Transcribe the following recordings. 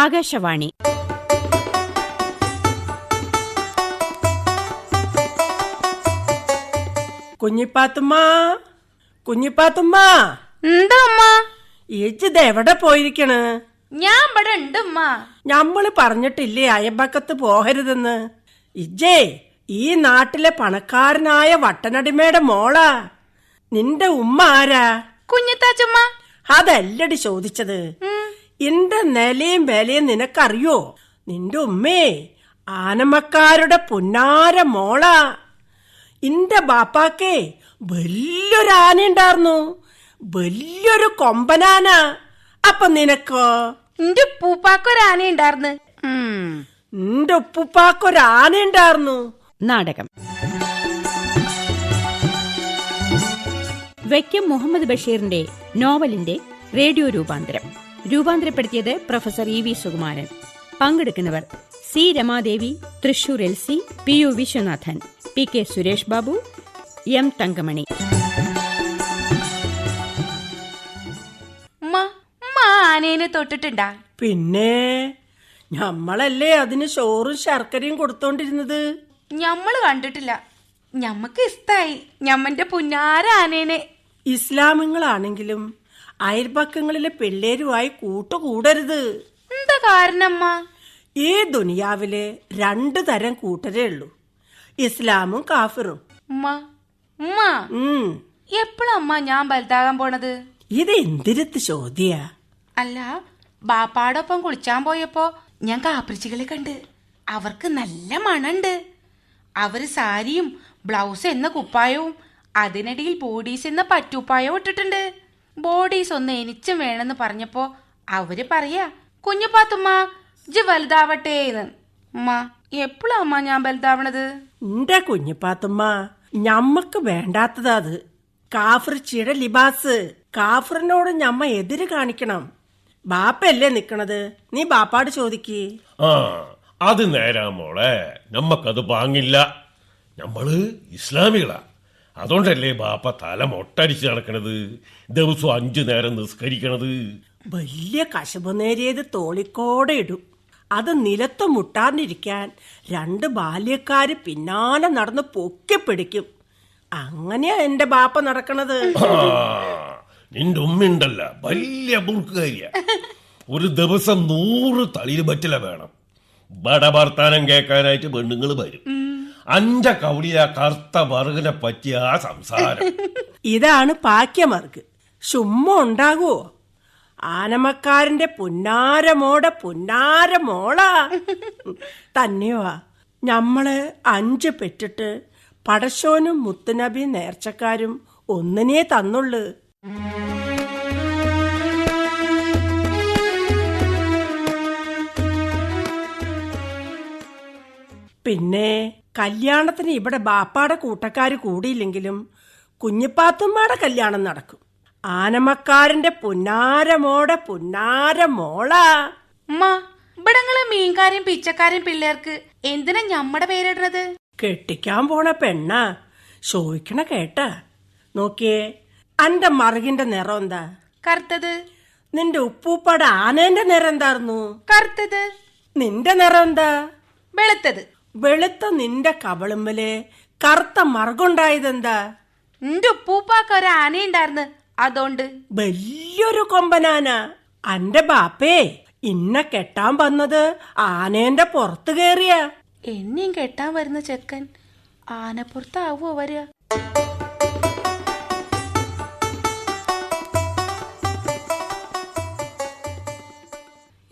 ആകാശവാണി. കുഞ്ഞിപ്പാത്തുമ്മ കുഞ്ഞിപ്പാത്തുമ്മ. എന്താ അമ്മ ഈച്ചിത് എവിടെ പോയിരിക്കണ്? ഞാൻ ഇവിടെ ഉണ്ട് അമ്മ ഞമ്മൾ പറഞ്ഞിട്ടില്ലേ അയമ്പക്കത്ത് പോകരുതെന്ന്? ഇജ്ജേ ഈ നാട്ടിലെ പണക്കാരനായ വട്ടനടിമയുടെ മോളാ. നിന്റെ ഉമ്മ ആരാ? കുഞ്ഞിത്താച്ചുമ്മ. അതല്ലടി ചോദിച്ചത്. എന്റെ നിലയും വിലയും നിനക്കറിയോ? നിന്റെ ഉമ്മേ ആനമക്കാരുടെ പൊന്നാര മോള. ഇന്റെ ബാപ്പാക്കേ വലിയൊരു ആനയുണ്ടായിരുന്നു വലിയൊരു കൊമ്പനാന. അപ്പൊ നിനക്കോ? എന്റെ ഉപ്പൂപ്പാക്കൊരാന ഉണ്ടായിരുന്നു നിന്റെ ഉപ്പുപ്പാക്കൊരു ആനയുണ്ടായിരുന്നു നാടകം. വൈക്കം മുഹമ്മദ് ബഷീറിന്റെ നോവലിന്റെ റേഡിയോ രൂപാന്തരം. രൂപാന്തരപ്പെടുത്തിയത് പ്രൊഫസർ ഇ വി സുകുമാരൻ. പങ്കെടുക്കുന്നവർ C Ramadevi Thrissur L C P U Viswanathan P K Suresh Babu M Thankamani. ആനേനെ തൊട്ടിട്ടുണ്ടാ? പിന്നെ ഞമ്മളല്ലേ അതിന് ചോറും ശർക്കരയും കൊടുത്തോണ്ടിരുന്നത്? ഞമ്മൾ കണ്ടിട്ടില്ല. ഞമ്മക്ക് ഇഷ്ടായി. ഞമ്മന്റെ പുന്നാര ആനേനെ. ഇസ്ലാമിങ്ങളാണെങ്കിലും അയൽപക്കങ്ങളിലെ പിള്ളേരുമായി കൂട്ടുകൂടരുത്. എന്താ കാരണമ്മ? ഈ ദുനിയാവിൽ രണ്ടു തരം കൂട്ടരേ ഉള്ളൂ. ഇസ്ലാമും കാഫിറും. എപ്പോഴമ്മ ഞാൻ വലുതാകാൻ പോണത്? ഇത് എന്തിരത്ത് ചോദ്യ? അല്ല ബാപ്പാടൊപ്പം കുളിച്ചാൻ പോയപ്പോ ഞാൻ കാപ്രിച്ചികളെ കണ്ട്. അവർക്ക് നല്ല മണുണ്ട്. അവർ സാരിയും ബ്ലൗസ് എന്ന കുപ്പായവും അതിനിടയിൽ ബോഡീസ് എന്ന പറ്റുപ്പായവും ഇട്ടിട്ടുണ്ട്. ബോഡീസ് ഒന്ന് എനിച്ചും വേണമെന്ന് പറഞ്ഞപ്പോ അവർ പറയാ കുഞ്ഞുപാത്തുമ്മ ഇജ് വലുതാവട്ടേന്ന് ഉമ്മ എപ്പോഴാ അമ്മ ഞാൻ വലുതാവണത്? എന്റെ കുഞ്ഞുപാത്തുമ്മ ഞമ്മക്ക് വേണ്ടാത്തതാ അത്. കാഫ്രിച്ചിയുടെ ലിബാസ്. കാഫറിനോട് ഞമ്മ എതിര് കാണിക്കണം. ബാപ്പല്ലേ നിക്കണത്? നീ ബാപ്പാട് ചോദിക്ക്. ആ അത് നേരാ മോളെ. നമ്മക്കത് പാങ്ങില്ല നമ്മൾ ഇസ്ലാമികളാ. അതുകൊണ്ടല്ലേ ബാപ്പ തല മൊട്ടടിച്ച് നടക്കണത്? ദിവസം അഞ്ചു നേരം നിസ്കരിക്കണത്? വലിയ കശപ് നേരിയത് തോളിക്കോടെ ഇടും. അത് നിലത്ത് മുട്ടാർന്നിരിക്കാൻ രണ്ട് ബാല്യക്കാര് പിന്നാലെ നടന്ന് പൊക്കി പിടിക്കും. അങ്ങനെയാ എന്റെ ബാപ്പ നടക്കണത്. നിന്റെ ഉമ്മയുണ്ടല്ല വലിയ മുറുക്കുകാരിയ ഒരു ദിവസം നൂറ് തളിര് പറ്റില വേണം. ബടഭർത്താനം കേൾക്കാനായിട്ട് പെണ്ണുങ്ങൾ വരും. അഞ്ച കൗളിയ കറുത്ത വറുകിനെ പറ്റിയ ആ സംസാരം. ഇതാണ് പാക്യമർക്ക് ചുമ്മ ഉണ്ടാകുവോ? ആനമക്കാരന്റെ പുന്നാരമോടെ പുന്നാരമോള. തന്നെയോ? ഞമ്മൾ അഞ്ച് പെറ്റിട്ട് പടശോനും മുത്തുനബി നേർച്ചക്കാരും ഒന്നിനെ തന്നുള്ളു. പിന്നെ കല്യാണത്തിന് ഇവിടെ ബാപ്പാടെ കൂട്ടക്കാർ കൂടിയില്ലെങ്കിലും കുഞ്ഞിപ്പാത്തുമ്മയുടെ കല്യാണം നടക്കും. ആനമക്കാരന്റെ പുന്നാരമോടെ പുന്നാരമോളാ. ഇവിടങ്ങളെ ഇവിടങ്ങൾ മീൻകാരും പിച്ചക്കാരും പിള്ളേർക്ക് എന്തിനാ ഞമ്മടെ പേരിടുന്നത് കെട്ടിക്കാൻ പോണ പെണ്ണ. ചോദിക്കണ കേട്ട. നോക്കിയേ അന്റെ മറുകിന്റെ നിറം എന്താ? കറുത്തത്. നിന്റെ ഉപ്പൂപ്പാടെ ആനേന്റെ നിറം എന്തായിരുന്നു കറുത്തത്. നിന്റെ നിറം എന്താ? വെളുത്തത്. വെളുത്ത നിന്റെ കവളുമ്മൽ കറുത്ത മറുകൊണ്ടായതെന്താ? നിന്റെ ഉപ്പൂപ്പാക്ക് ഒരു ആനയുണ്ടായിരുന്നു. അതോണ്ട് വലിയൊരു കൊമ്പനാന. അന്റെ ബാപ്പേ ഇന്നെ കെട്ടാൻ വന്നത് ആനേന്റെ പുറത്ത് കേറിയ. എന്നെയും കെട്ടാൻ വരുന്ന ചെക്കൻ ആനപ്പുറത്താവോ വരിക?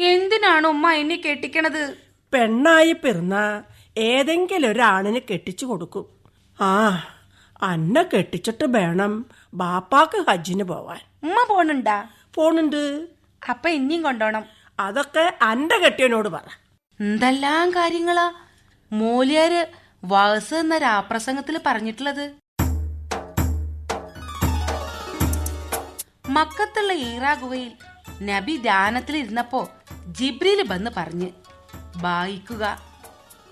എന്തിനാണ് ഉമ്മ എന്നെ കെട്ടിക്കണത്? പെണ്ണായി പിറന്ന ഏതെങ്കിലും ഒരാണിന് കെട്ടിച്ചു കൊടുക്കും. ആ അന്ന കെട്ടിച്ചിട്ട് വേണം ബാപ്പാക്ക് ഹജ്ജിന് പോവാൻ. ഉമ്മ പോണുണ്ടാ? പോണുണ്ട്. അപ്പൊ ഇനിയും കൊണ്ടോണം. അതൊക്കെ അന്റെ കെട്ടിയനോട് പറ. എന്തെല്ലാം കാര്യങ്ങളാ? മൂലിയാര് വാസ് എന്ന രാപ്രസംഗത്തിൽ പറഞ്ഞിട്ടുള്ളത്. മക്കത്തുള്ള ഈറാ ഗുഹയിൽ നബി ധ്യാനത്തിലിരുന്നപ്പോ ജിബ്രിൽ വന്ന് പറഞ്ഞ് വായിക്കുക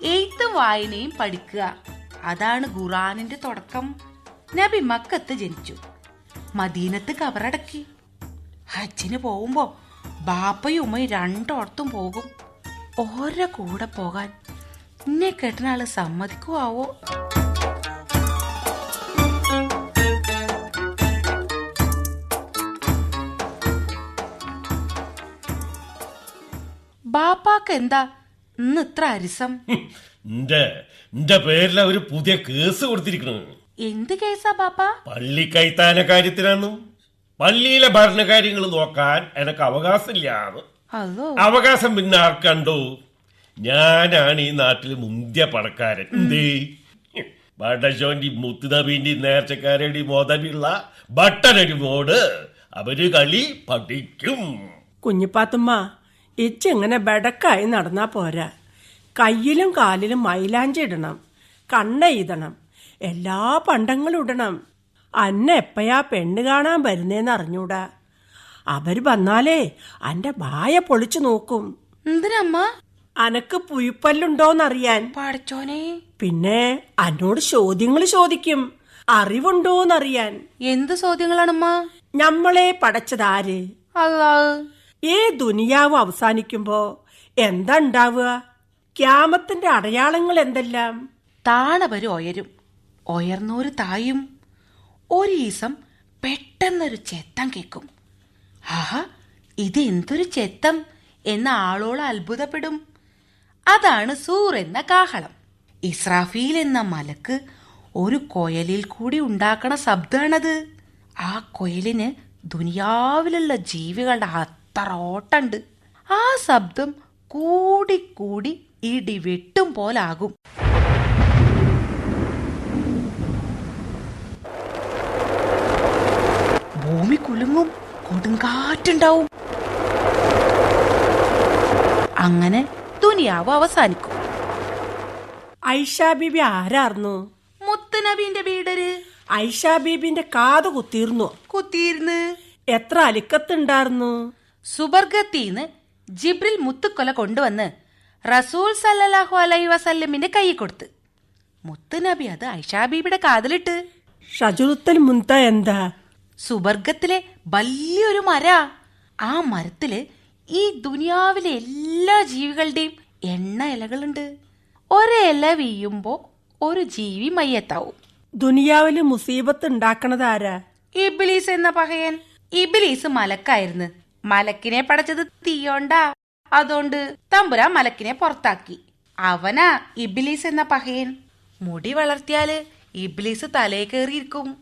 എഴുത്തും വായനയും പഠിക്കുക. അതാണ് ഖുറാനിന്റെ തുടക്കം. നബി മക്കത്ത് ജനിച്ചു. മദീനത്ത് കബറടക്കി. ഹജ്ജിന് പോകുമ്പോ ബാപ്പയും ഉമ്മയും രണ്ടോടത്തും പോകും. ഓരോ കൂടെ പോകാൻ. എന്നെ കെട്ടുന്ന സമ്മതിക്കുവോ ബാപ്പാക്ക് എന്താ ഇന്ന് ഇത്ര അരിസം. എന്റെ എന്റെ പേരിൽ അവർ പുതിയ കേസ് കൊടുത്തിരിക്കണു എന്ത് കേസാ ബാപ്പ? പള്ളി കൈത്താന കാര്യത്തിനാണ് പള്ളിയിലെ ഭരണകാര്യങ്ങൾ നോക്കാൻ എനക്ക് അവകാശമില്ലാന്ന്. അവകാശം പിന്നെ ആർക്കണ്ടോ ഞാനാണ് ഈ നാട്ടിൽ മുന്തിയ പണക്കാരൻ. എന്തേ? ബട്ടശോന്റെ മുത്തുനബീന്റെ നേർച്ചക്കാരുടെ മോദനുള്ള ബട്ടനടിമോട് അവർ കളി പഠിക്കും. കുഞ്ഞിപ്പാത്തുമ്മ ഇച്ചിങ്ങനെ ബെടക്കായി നടന്നാ പോരാ. കയ്യിലും കാലിലും മൈലാഞ്ചി ഇടണം കണ്ണെയ്തണം എല്ലാ പണ്ടങ്ങളും ഇടണം. അന്ന എപ്പയാ പെണ്ണ് കാണാൻ വരുന്നേന്ന് അറിഞ്ഞൂടാ. അവർ വന്നാലേ അന്റെ ഭായ പൊളിച്ചു നോക്കും. എന്തിനമ്മ? അനക്ക് പുയിപ്പല്ലുണ്ടോന്നറിയാൻ പഠിച്ചോനെ പിന്നെ അന്നോട് ചോദ്യങ്ങൾ ചോദിക്കും അറിവുണ്ടോന്നറിയാൻ. എന്ത് ചോദ്യങ്ങളാണമ്മ? ഞമ്മളെ പടച്ചതാര് അല്ലാ ഈ ദുനിയാവ് അവസാനിക്കുമ്പോ എന്താ ഉണ്ടാവുക? ക്യാമത്തിന്റെ അടയാളങ്ങൾ എന്തെല്ലാം? താണവര് ഉയരും. ഉയർന്നോര് തായും ഒരു ഈസം പെട്ടെന്നൊരു ചെത്തം കേക്കും. ആഹാ ഇത് എന്തൊരു ചെത്തം എന്ന ആളോട് അത്ഭുതപ്പെടും. അതാണ് സൂർ എന്ന കാഹളം. ഇസ്രാഫീൽ എന്ന മലക്ക് ഒരു കൊയലിൽ കൂടി ഉണ്ടാക്കണ ശബ്ദമാണത് ആ കൊയലിന് ദുനിയാവിലുള്ള ജീവികളുടെ അത്ര ഓട്ടണ്ട് ആ ശബ്ദം കൂടിക്കൂടി കൂടി ഇടി വെട്ടും പോലാകും. ഭൂമി കുലുങ്ങും കൊടുങ്കാറ്റുണ്ടാവും അങ്ങനെ ദുനിയാവ് അവസാനിക്കും. ഐഷാബിബി ആരാർന്നു? മുത്തുനബീന്റെ വീടര്. ഐഷാ ബീബിന്റെ കാത് കുത്തിയിരുന്നു കുത്തിയിരുന്ന് എത്ര അലിക്കത്തുണ്ടായിരുന്നു സുബർഗത്തീന്ന് ജിബ്രിൽ മുത്തുക്കൊല കൊണ്ടുവന്ന് റസൂൽ സല്ലാഹു അലൈ വസല്ലമിന്റെ കൈ കൊടുത്ത്. മുത്തുനബി അത് ഐഷാബീബിയുടെ കാതിലിട്ട്. ഷജുറുത്തൽ മുന്ത എന്താ? സുബർഗത്തിലെ വലിയൊരു മര. ആ മരത്തിൽ ഈ ദുനിയാവിലെ എല്ലാ ജീവികളുടെയും എണ്ണ ഇലകളുണ്ട്. ഒരില വീയുമ്പോ ഒരു ജീവി മയ്യത്താവും. ദുനിയാവിലെ മുസീബത്ത് ഉണ്ടാക്കണതാരാ ഇബിലീസ് എന്ന പഹയൻ. ഇബിലീസ് മലക്കായിരുന്നു. മലക്കിനെ പടച്ചത് തീയോണ്ടാ. അതുകൊണ്ട് തമ്പുരാ മലക്കിനെ പുറത്താക്കി. അവനാ ഇബിലീസ് എന്ന പഹയൻ. മുടി വളർത്തിയാൽ ഇബിലീസ് തലേ കയറിയിരിക്കും.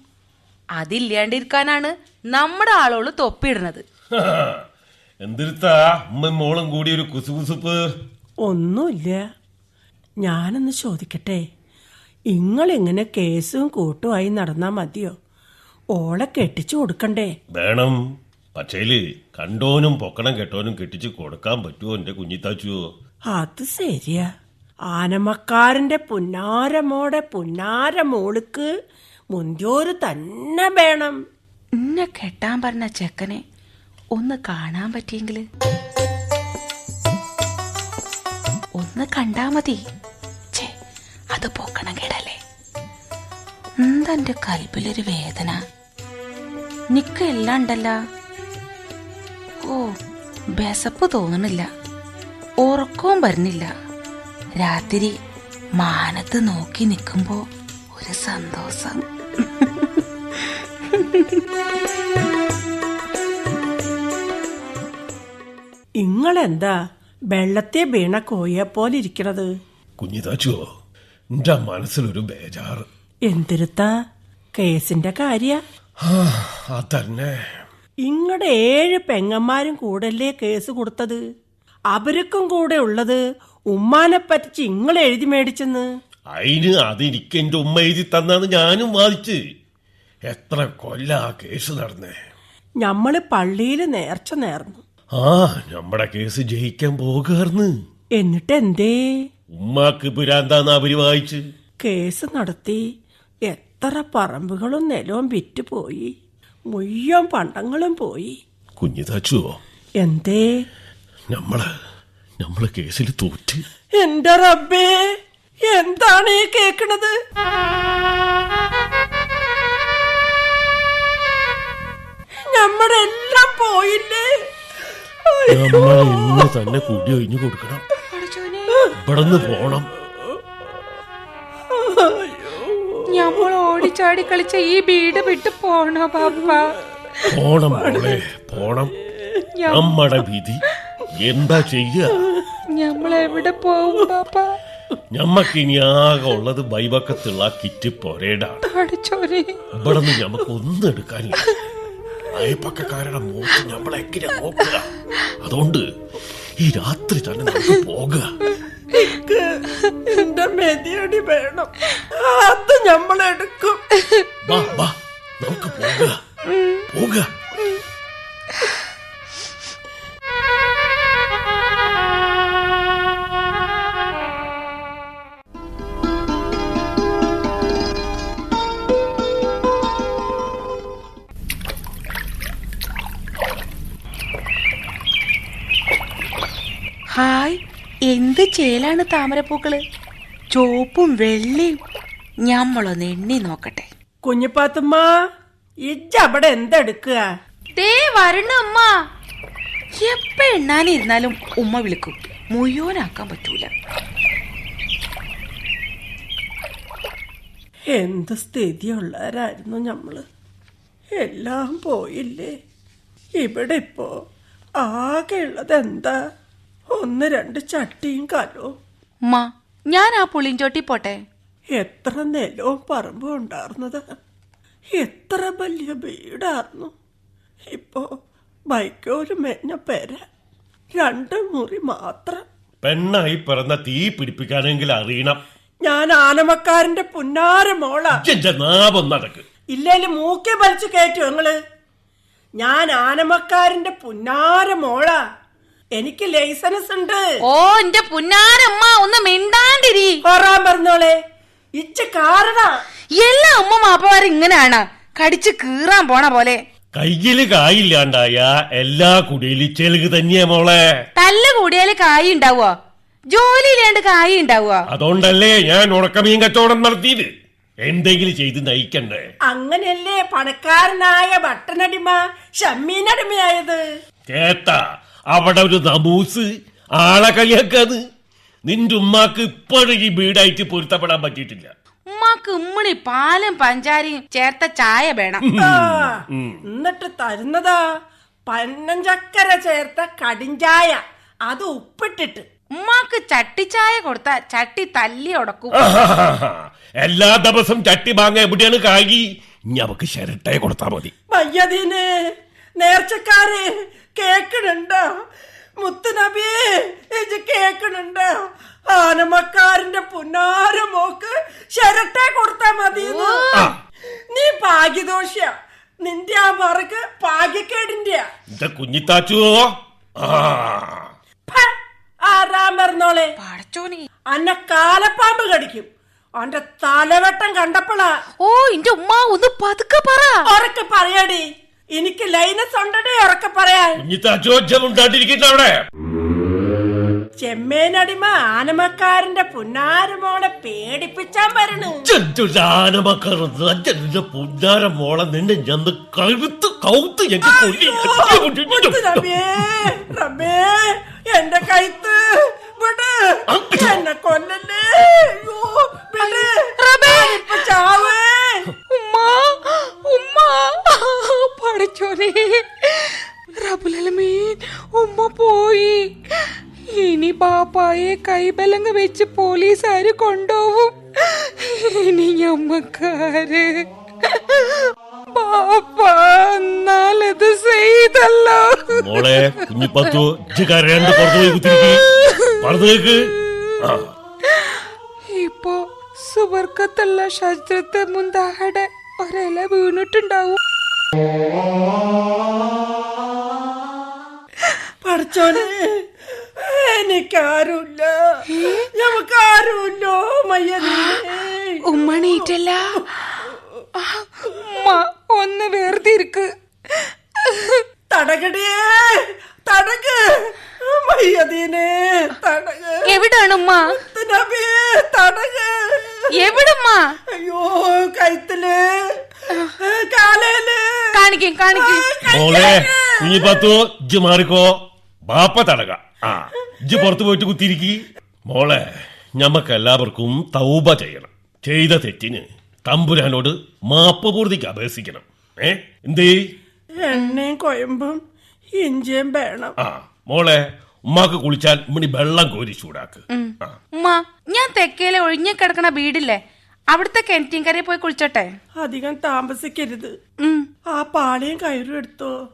അതില്ലാണ്ടിരിക്കാനാണ് നമ്മുടെ ആളോൾ തൊപ്പിയിടുന്നത്. എന്തിരുത്താ? മോളും കൂടി ഒരു കുസുകുസുപ്പ്. ഒന്നുമില്ല. ഞാനൊന്ന് ചോദിക്കട്ടെ. ഇങ്ങളിങ്ങനെ കേസും കൂട്ടുമായി നടന്നാ മതിയോ? ഓളെ കെട്ടിച്ചു കൊടുക്കണ്ടേ? വേണം. പക്ഷേൽ കണ്ടോനും പൊക്കണം കെട്ടോനും കെട്ടിച്ച് കൊടുക്കാൻ പറ്റുമോ എന്റെ കുഞ്ഞിത്താച്ചുവോ? അത് ശരിയാ. ആനമക്കാരന്റെ പുന്നാരമോടെ പുന്നാര മോൾക്ക് മുന്തിയോര് തന്നെ വേണം. ഇന്നെ കെട്ടാൻ പറഞ്ഞ ചെക്കനെ ഒന്ന് കാണാൻ പറ്റിയെങ്കിൽ? ഒന്ന് കണ്ടാ മതി. ഛേ അത് പൊക്കണം കേടല്ലേ? എന്തെന്റെ കൽബിലൊരു വേദന? നിക്ക് ഉണ്ടല്ല. ഓ വിശപ്പ് തോന്നണില്ല. ഉറക്കവും വരുന്നില്ല. രാത്രി മാനത്ത് നോക്കി നിൽക്കുമ്പോ ഒരു സന്തോഷം. ഇങ്ങളെന്താ വെള്ളത്തെ വീണ കോയെ പോലെ ഇരിക്കണത്? കുഞ്ഞിതാച്ചോ എന്റെ മനസ്സിലൊരു ബേജാറ്. എന്തിരുത്താ? കേസിന്റെ കാര്യ. ആ, അതന്നെ. ഇങ്ങടെ ഏഴ് പെങ്ങന്മാരും കൂടല്ലേ കേസ് കൊടുത്തത്? അവർക്കും കൂടെ ഉള്ളത് ഉമ്മാനെ പറ്റിച്ച് ഇങ്ങൾ എഴുതി മേടിച്ചെന്ന്. അതിന് അതെനിക്ക് എന്റെ ഉമ്മ എഴുതി തന്നാന്ന് ഞാനും വാദിച്ച്. എത്ര കൊല്ല ആ കേസ് നടന്നേ. ഞമ്മൾ പള്ളിയിൽ നേർച്ച നേർന്നു. ആ നമ്മുടെ കേസ് ജയിക്കാൻ പോകാർന്ന്. എന്നിട്ട് എന്തേ? ഉമ്മാക്ക് പുരാന്താന്ന് അവർ വായിച്ച്. കേസ് നടത്തി എത്ര പറമ്പുകളും നിലവും വിറ്റുപോയി. മുയ്യം പണ്ടങ്ങളും പോയി. കുഞ്ഞിതാച്ചുവോ എന്തേ? നമ്മൾ നമ്മൾ കേസിൽ തോറ്റ്. എന്റെ റബ്ബേ എന്താണ് ഈ കേക്കണത്? നമ്മളെല്ലാം എല്ലാം പോയില്ലേ നമ്മൾ ഇന്ന് തന്നെ കൂടി ഒഴിഞ്ഞു കൊടുക്കണം. ഇവിടെ പോണം. ഞമ്മൾ ഓടിച്ചാടി കളിച്ച ഈ വീട് വിട്ട് പോണോ പാപ്പ പോണം മോളെ പോണം. നമ്മടെ വിധി. എന്താ ചെയ്യ? ഞമ്മൾ എവിടെ പോവും പാപ്പ ഞമ്മക്ക് ഇനി ആകെ ഉള്ളത് ബൈബക്കത്തുള്ള കിറ്റ് പൊരേടാണ് ഇവിടെ നിന്ന് ഞമ്മക്ക് ഒന്നും എടുക്കാനില്ല. അയപ്പക്കക്കാരുടെ മുഖത്ത് ഞമ്മളെങ്ങനെ നോക്കുക? അതുകൊണ്ട് ഈ രാത്രി തന്നെ നമുക്ക് പോകുക എന്റെ മെതിയടി വേണം. അത് നമ്മളെടുക്കും വാ വാ നമുക്ക് പോകുക പോകുക ഹായ് എന്ത് ചേലാണ് താമരപ്പൂക്കൾ? ചോപ്പും വെള്ളയും. ഞമ്മളൊന്ന് എണ്ണി നോക്കട്ടെ. കുഞ്ഞുപാത്തമ്മ ഇജ്ജ അവിടെ എന്തെടുക്കുക? ദേ വരണ ഉമ്മ. എപ്പ എണ്ണാനിരുന്നാലും ഉമ്മ വിളിക്കും. മുഴുവനാക്കാൻ പറ്റൂല. എന്ത് സ്ഥിതിയുള്ളവരായിരുന്നു ഞമ്മൾ. എല്ലാം പോയില്ലേ? ഇവിടെ ഇപ്പോ ആകെ ഉള്ളത് എന്താ? ഒന്ന് രണ്ട് ചട്ടിയും കാലോ മാ ഞാൻ ആ പുളിഞ്ചോട്ടി പോട്ടെ? എത്ര നിലവും പറമ്പും ഉണ്ടായിരുന്നത് എത്ര വലിയ വീടായിരുന്നു ഇപ്പോ ബൈക്കോൽ മെഞ്ഞ പേര രണ്ട് മുറി മാത്രം. പെണ്ണായി പിറന്ന തീ പിടിപ്പിക്കാനെങ്കിൽ അറിയണം. ഞാൻ ആനമക്കാരന്റെ പുന്നാര മോള. നാപം നടക്ക് ഇല്ലേലും മൂക്കി വലിച്ചു കയറ്റു ഞങ്ങൾ ഞാൻ ആനമക്കാരന്റെ പുന്നാര മോള. എനിക്ക് ലൈസൻസ് ഉണ്ട്. ഓ എന്റെ പുന്നാരമ്മ ഒന്ന് മിണ്ടാണ്ടിരി. കൊറാൻ പറഞ്ഞോളെ ഇച്ച കാരണ. എല്ലാ അമ്മ മാപ്പമാരും ഇങ്ങനെയാണ്. കടിച്ച് കീറാൻ പോണ പോലെ. കയ്യിൽ കായില്ലാണ്ടായ എല്ലാ കുടിയിലും ചെലുക് തന്നെയാ മോളെ. തല്ല കൂടിയാൽ കായ് ഉണ്ടാവോ ജോലി ഇല്ലാണ്ട് കായ് ഉണ്ടാവുക അതുകൊണ്ടല്ലേ ഞാൻ ഉണക്കമീൻ കച്ചവടം നടത്തിയത്. എന്തെങ്കിലും ചെയ്ത് നയിക്കണ്ടേ? അങ്ങനെയല്ലേ പണക്കാരനായ ബട്ടനടിമ ഷമ്മീനടിമയായത് കേട്ട അവിടെ ഒരു നമൂസ്. ആളെ കളിയാക്കാത്. നിന്റെ ഉമ്മാക്ക് ഇപ്പോഴും ഈ വീടായിട്ട് പൊരുത്തപ്പെടാൻ പറ്റിയിട്ടില്ല. ഉമ്മാക്ക് ഉമ്മണി പാലും പഞ്ചാരിയും ചേർത്ത ചായ വേണം. എന്നിട്ട് തരുന്നതാ പന്നഞ്ചക്കര ചേർത്ത കടിഞ്ചായ അത് ഉപ്പിട്ടിട്ട്. ഉമ്മാക്ക് ചായ കൊടുത്ത ചട്ടി തല്ലി ഉടക്കും. എല്ലാ ദിവസം ചട്ടി വാങ്ങ എവിടെയാണ് കായി ഇനി അവക്ക് ശരട്ടെ കൊടുത്താ മതി. മയ്യദീന് നേർച്ചക്കാര് കേക്കണുണ്ടോ മുത്തുനബിയെ ഇത് കേക്കണുണ്ടോ ആനമക്കാരന്റെ പുന്നാര മോക്ക് ശരട്ടെ കൊടുത്താ മതി നീ ഭാഗ്യദോഷ്യ. നിന്റെ ആ മറക്ക് ഭാഗ്യക്കേടിന്റെ ഇത് കുഞ്ഞിത്താച്ചുവോ ആ. ആറാം പറഞ്ഞോളെ അന്നെ കാലപ്പാമ്പ് കടിക്കും. അവന്റെ തലവട്ടം കണ്ടപ്പോളാ. ഓ ഇന്റെ ഉമ്മ ഒന്ന് പതുക്കെ പറ. ഉറക്കെ പറയാടി. എനിക്ക് ലൈനസ് ഉണ്ടടേ ഉറക്കെ പറയാൻ. അവിടെ? ചെമ്മേനടിമ ആനമക്കാരന്റെ പുന്നാരമോളെ പേടിപ്പിച്ചാൻ വരണു. ആനമക്കറുന്ന പുന്നാരമോളെ നിന്നെ ഞാൻ കഴുത്ത് കൗത്ത് എന്റെ കൈത്ത് എന്നെ കൊല്ലല്ലേ? അയ്യോ ചാവേ. ഉമ്മ ഉമ്മ. പടച്ചോനെ റബുലമീൻ ഉമ്മ പോയി. ഇനി ബാപ്പായെ കൈബലങ്ങ് വെച്ച് പോലീസുകാര് കൊണ്ടുപോവും ഇനി ഞമ്മക്കാര്. എന്നാലത് ചെയ്തല്ലോ. മോളെ കുഞ്ഞിപ്പത്തു കരയാണ്ട് പുറത്തു പോയി കുത്തിരിക്ക് പറഞ്ഞേക്ക് ഇപ്പോ ഇപ്പൊ സുവർക്കത്തുള്ള ഷജ്രത്ത് മുന്താഹയുടെ ഒരല വീണിട്ടുണ്ടാവും. പഠിച്ചോനെ എനിക്കാരുമില്ല ഞമ്മക്കാരുമില്ലോ മയ്യനീ. ഉമ്മണീറ്റല്ല ആ, ഉമ്മ ഒന്ന് വേർതിരിക്ക് തടകടിയേ തടക് മയ്യദീനെ തടക് എവിടാണ് ഉമ്മ നബിയേ തടക് എവിടുമ്മ അയ്യോ കൈത്തിൽ കാലയിൽ പത്തു ഇജ്ജ് മാറിക്കോ. ബാപ്പ തടക. ആ. ഇജ്ജ് പുറത്തു പോയിട്ട് കുത്തിയിരിക്കി. മോളെ ഞമ്മക്ക് എല്ലാവർക്കും തൗബ ചെയ്യണം. ചെയ്ത തെറ്റിന് തമ്പുരാനോട് മാപ്പ് പൂർത്തിക്ക് അപേക്ഷിക്കണം ഏ? എന്തേ? എണ്ണയും കൊയമ്പും ഇഞ്ചിയും വേണം. ആ മോളെ ഉമ്മാക്ക് കുളിച്ചാൽ ഇമ്മണി വെള്ളം കോരി ചൂടാക്ക്. ആ. ഉമ്മ ഞാൻ തെക്കേലെ ഒഴിഞ്ഞു കിടക്കണ വീടില്ലേ? അവിടുത്തെ കിണറ്റിൻകരയിൽ പോയി കുളിച്ചോട്ടെ? അധികം താമസിക്കരുത്. ആ പാളിയും കയറും എടുത്തോ.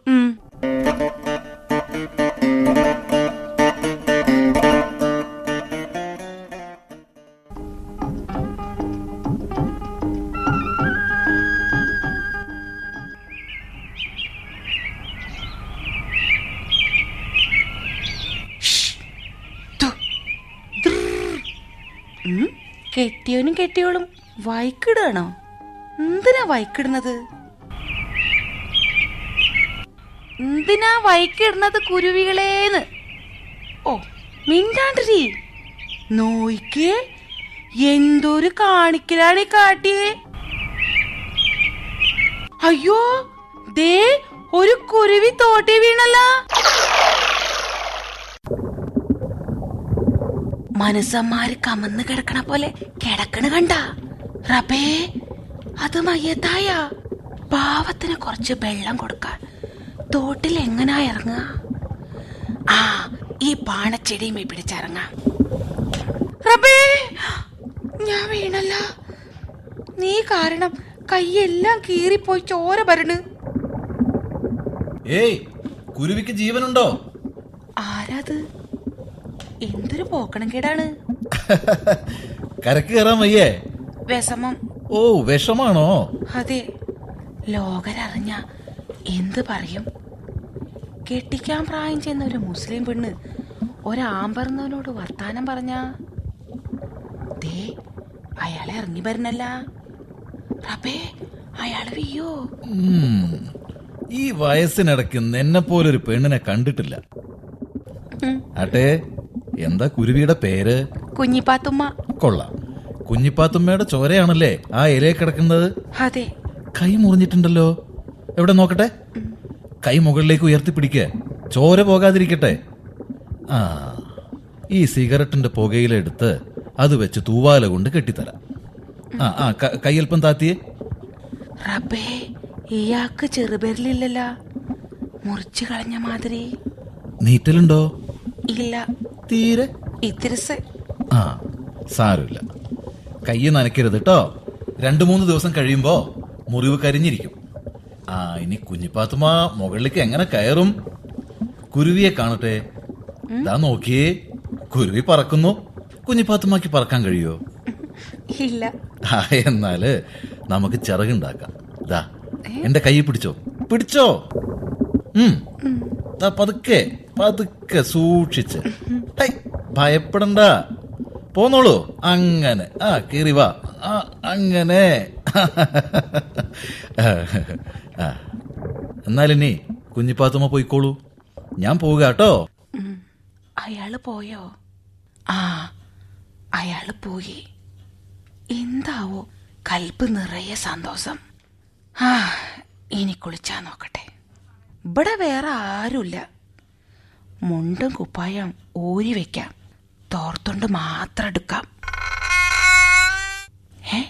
കെട്ടിയവനും കെട്ടിയോളും വൈക്കിടുകയാണോ എന്തിനാ വൈക്കിടുന്നത്? എന്തിനാ വൈക്കിടുന്നത് കുരുവികളേന്ന്? ഓ മിണ്ടാണ്ടിരി. നോയിക്കേ എന്തൊരു കാണിക്കലാണ് കാട്ടിയേ? അയ്യോ ദേ ഒരു കുരുവി തോട്ടി വീണല്ല. മനസ്സന്മാര് കമന്ന് കിടക്കണ പോലെ കിടക്കണ കണ്ട. റബേ അത് മയ്യത്തായ. പാവത്തിന് കുറച്ച് വെള്ളം കൊടുക്കാൻ തോട്ടിൽ എങ്ങനാ ഇറങ്ങുക? ആ ഈ പാണച്ചെടിയും പിടിച്ചിറങ്ങാം റബേ ഞാൻ വീണല്ല. നീ കാരണം കൈയെല്ലാം കീറിപ്പോയി ചോര ഭരണ് ഏയ് കുരുവിക്ക് ജീവനുണ്ടോ? ആരാത്? എന്തൊരു പോക്കണം കേടാണ്. കരക്ക് കയറാൻ വയ്യേ? വിഷമം. ഓ വിഷമാണോ? അതെ ലോകരറിഞ്ഞ എന്ത് പറയും? കെട്ടിക്കാൻ പ്രായം ചെയ്യുന്ന ഒരു മുസ്ലിം പെണ്ണ് ഒരാമ്പറുന്നവനോട് വർത്താനം പറഞ്ഞ? ദേ അയാളെ ഇറങ്ങി വരണല്ല. റബേ അയാൾ വീയോ ഈ വയസ്സിനിടയ്ക്ക് എന്നെ പോലൊരു പെണ്ണിനെ കണ്ടിട്ടില്ല. ആട്ടെ എന്താ കുരുവിയുടെ പേര്? കുഞ്ഞിപ്പാത്തുമ്മ. കൊള്ളാം. കുഞ്ഞിപ്പാത്തുമ്മയുടെ ചോരയാണല്ലേ ആ ഇലയെ കിടക്കുന്നത്? അതെ. കൈ മുറിഞ്ഞിട്ടുണ്ടല്ലോ. എവിടെ നോക്കട്ടെ? കൈ മുകളിലേക്ക് ഉയർത്തി ഉയർത്തിപ്പിടിക്കുക ചോര പോകാതിരിക്കട്ടെ. ആ ഈ സിഗരറ്റിന്റെ പുകയിലെടുത്ത് അത് വെച്ച് തൂവാല കൊണ്ട് കെട്ടിത്തരാം. ആ ആ കയ്യൽപ്പം കൈയൽപ്പം താത്തിയേ. റബേ ഇയാൾക്ക് ചെറുപേരിലില്ലല്ലോ. മുറിച്ചു കളഞ്ഞ മാതിരി. നീറ്റലുണ്ടോ? ഇല്ല. തീരെ? ഇത്തിരിസ്. ആ സാരമില്ല. കയ്യ് നനയ്ക്കരുത് കേട്ടോ രണ്ടു മൂന്ന് ദിവസം കഴിയുമ്പോ മുറിവ് കരിഞ്ഞിരിക്കും. ആ ഇനി കുഞ്ഞിപ്പാത്തുമ്മ മുകളിലേക്ക് എങ്ങനെ കയറും? കുരുവിയെ കാണട്ടെ. ഇതാ നോക്കിയേ കുരുവി പറക്കുന്നു. കുഞ്ഞിപ്പാത്തുമ്മക്ക് പറക്കാൻ കഴിയോ? ഇല്ല. ആ എന്നാൽ നമുക്ക് ചിറകുണ്ടാക്കാം. ദാ എന്റെ കൈ പിടിച്ചോ? പിടിച്ചോ? ഉം. ദാ പതുക്കെ പതുക്കെ സൂക്ഷിച്ച്. ഹൈ, ഭയപ്പെടണ്ട. പോന്നോളൂ. അങ്ങനെ. ആ കേറി വാ. അങ്ങനെ. ആ. എന്നാലിനി കുഞ്ഞിപ്പാത്തുമ്മ പോയിക്കോളൂ. ഞാൻ പോവുക കേട്ടോ. അയാൾ പോയോ? ആ അയാൾ പോയി. എന്താവോ കൽപ്പ് നിറയെ സന്തോഷം. ആ ഇനി കുളിച്ചാ നോക്കട്ടെ. ഇവിടെ വേറെ ആരുമില്ല. മുണ്ടും കുപ്പായം ഊരി വെക്കാം. തോർത്തുണ്ട് മാത്രം എടുക്കാം. ഏ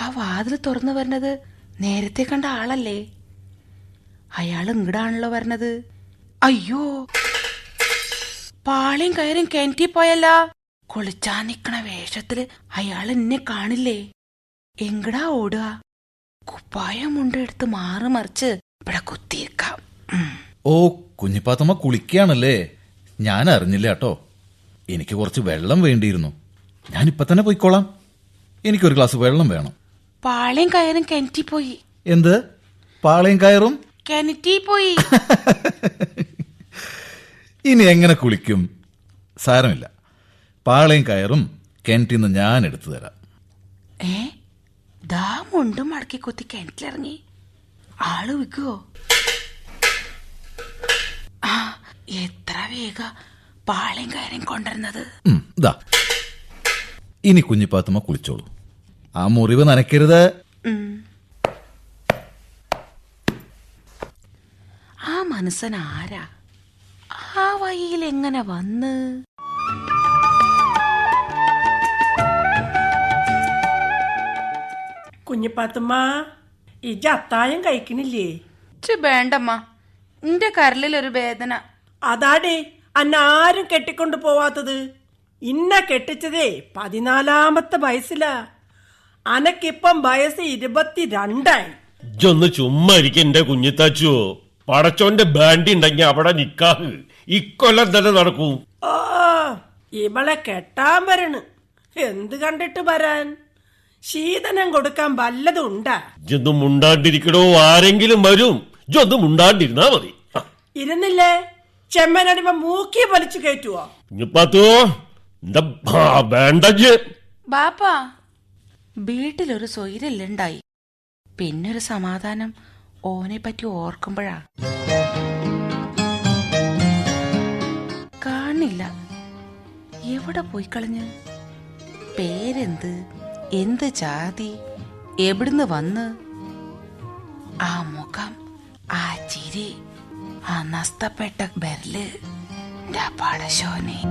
ആ വാതിൽ തുറന്നു വരുന്നത് നേരത്തെ കണ്ട ആളല്ലേ? അയാൾ ഇങ്ങടാണല്ലോ വരണത്. അയ്യോ. പാളിയും കയറും കിണറ്റി പോയല്ല. കുളിച്ചാ നിക്കണ വേഷത്തിൽ അയാൾ എന്നെ കാണില്ലേ? എങ്കടാ ഓടുക? കുപ്പായം മുണ്ടെടുത്ത് മാറി മറിച്ച് ഇവിടെ കുത്തിയിരിക്കാം. ഓ കുഞ്ഞിപ്പാത്തമ്മ കുളിക്കുകയാണല്ലേ? ഞാൻ അറിഞ്ഞില്ല കേട്ടോ. എനിക്ക് കുറച്ച് വെള്ളം വേണ്ടിയിരുന്നു. ഞാനിപ്പൊ തന്നെ പോയിക്കോളാം. എനിക്കൊരു ഗ്ലാസ് വെള്ളം വേണം. പാളിയും കയറും കെനറ്റി പോയി എന്ത്? പാളയും കയറും? കെനറ്റി പോയി ഇനി എങ്ങനെ കുളിക്കും? സാരമില്ല. പാളയും കയറും കിണറ്റിന്ന് ഞാൻ എടുത്തു തരാം. ഏ? ദാ മുണ്ടും മടക്കി കുത്തി കിണറ്റിലിറങ്ങി. ആൾ വിൽക്കുവോ? ആ എത്ര വേഗ പാളയും കയറും കൊണ്ടുവരുന്നത്. ഇനി കുഞ്ഞിപ്പാത്തുമ്മ കുളിച്ചോളൂ. ആ മുറിവ് നനയ്ക്കരുത്. ആ മനസ്സൻ ആരാ? ആ വഴിയിൽ എങ്ങനെ വന്ന്? കുഞ്ഞിപ്പാത്തുമ്മ ഇജ അത്തായം കഴിക്കണില്ലേ? വേണ്ടമ്മ നിന്റെ കരളിലൊരു വേദന. അതാടേ അന്നാരും കെട്ടിക്കൊണ്ടു പോവാത്തത്. ഇന്ന കെട്ടിച്ചതേ പതിനാലാമത്തെ വയസ്സിലാ. അനക്കിപ്പം വയസ്സ് ഇരുപത്തിരണ്ടായി. ഇജൊന്ന് ചുമ്മാ ഇരിക്കും എന്റെ കുഞ്ഞിത്താച്ചോ. പടച്ചോന്റെ ബാൻഡി ഉണ്ടെങ്കി അവിടെ നിക്കാഹ്. ഇക്കൊല്ലം തന്നെ നടക്കൂ. ഓ ഇവളെ കെട്ടാൻ വരണ്. എന്ത് കണ്ടിട്ട് വരാൻ? ശീതനം കൊടുക്കാൻ വല്ലതും ഉണ്ടാ ഇജൊന്നും മുണ്ടാണ്ടിരിക്കണോ ആരെങ്കിലും വരും. ഇജൊന്നും മുണ്ടാണ്ടിരുന്നാ മതി. ഇരുന്നില്ലേ? ചെമ്മനടിമ മൂക്കി വലിച്ചു കയറ്റുവോ? കുഞ്ഞിപ്പാത്തോ എന്താ ആ, ബാപ്പാ വീട്ടിലൊരു സ്വൈരല്ലുണ്ടായി പിന്നൊരു സമാധാനം ഓനെ പറ്റി ഓർക്കുമ്പോഴാ. കാണില്ല. എവിടെ പോയി കളഞ്ഞ്? പേരെന്ത്? എന്ത് ജാതി? എവിടുന്ന് വന്ന്? ആ മുഖം ആ ചിരി ആ നഷ്ടപ്പെട്ട ബെർൽ പടശോനെ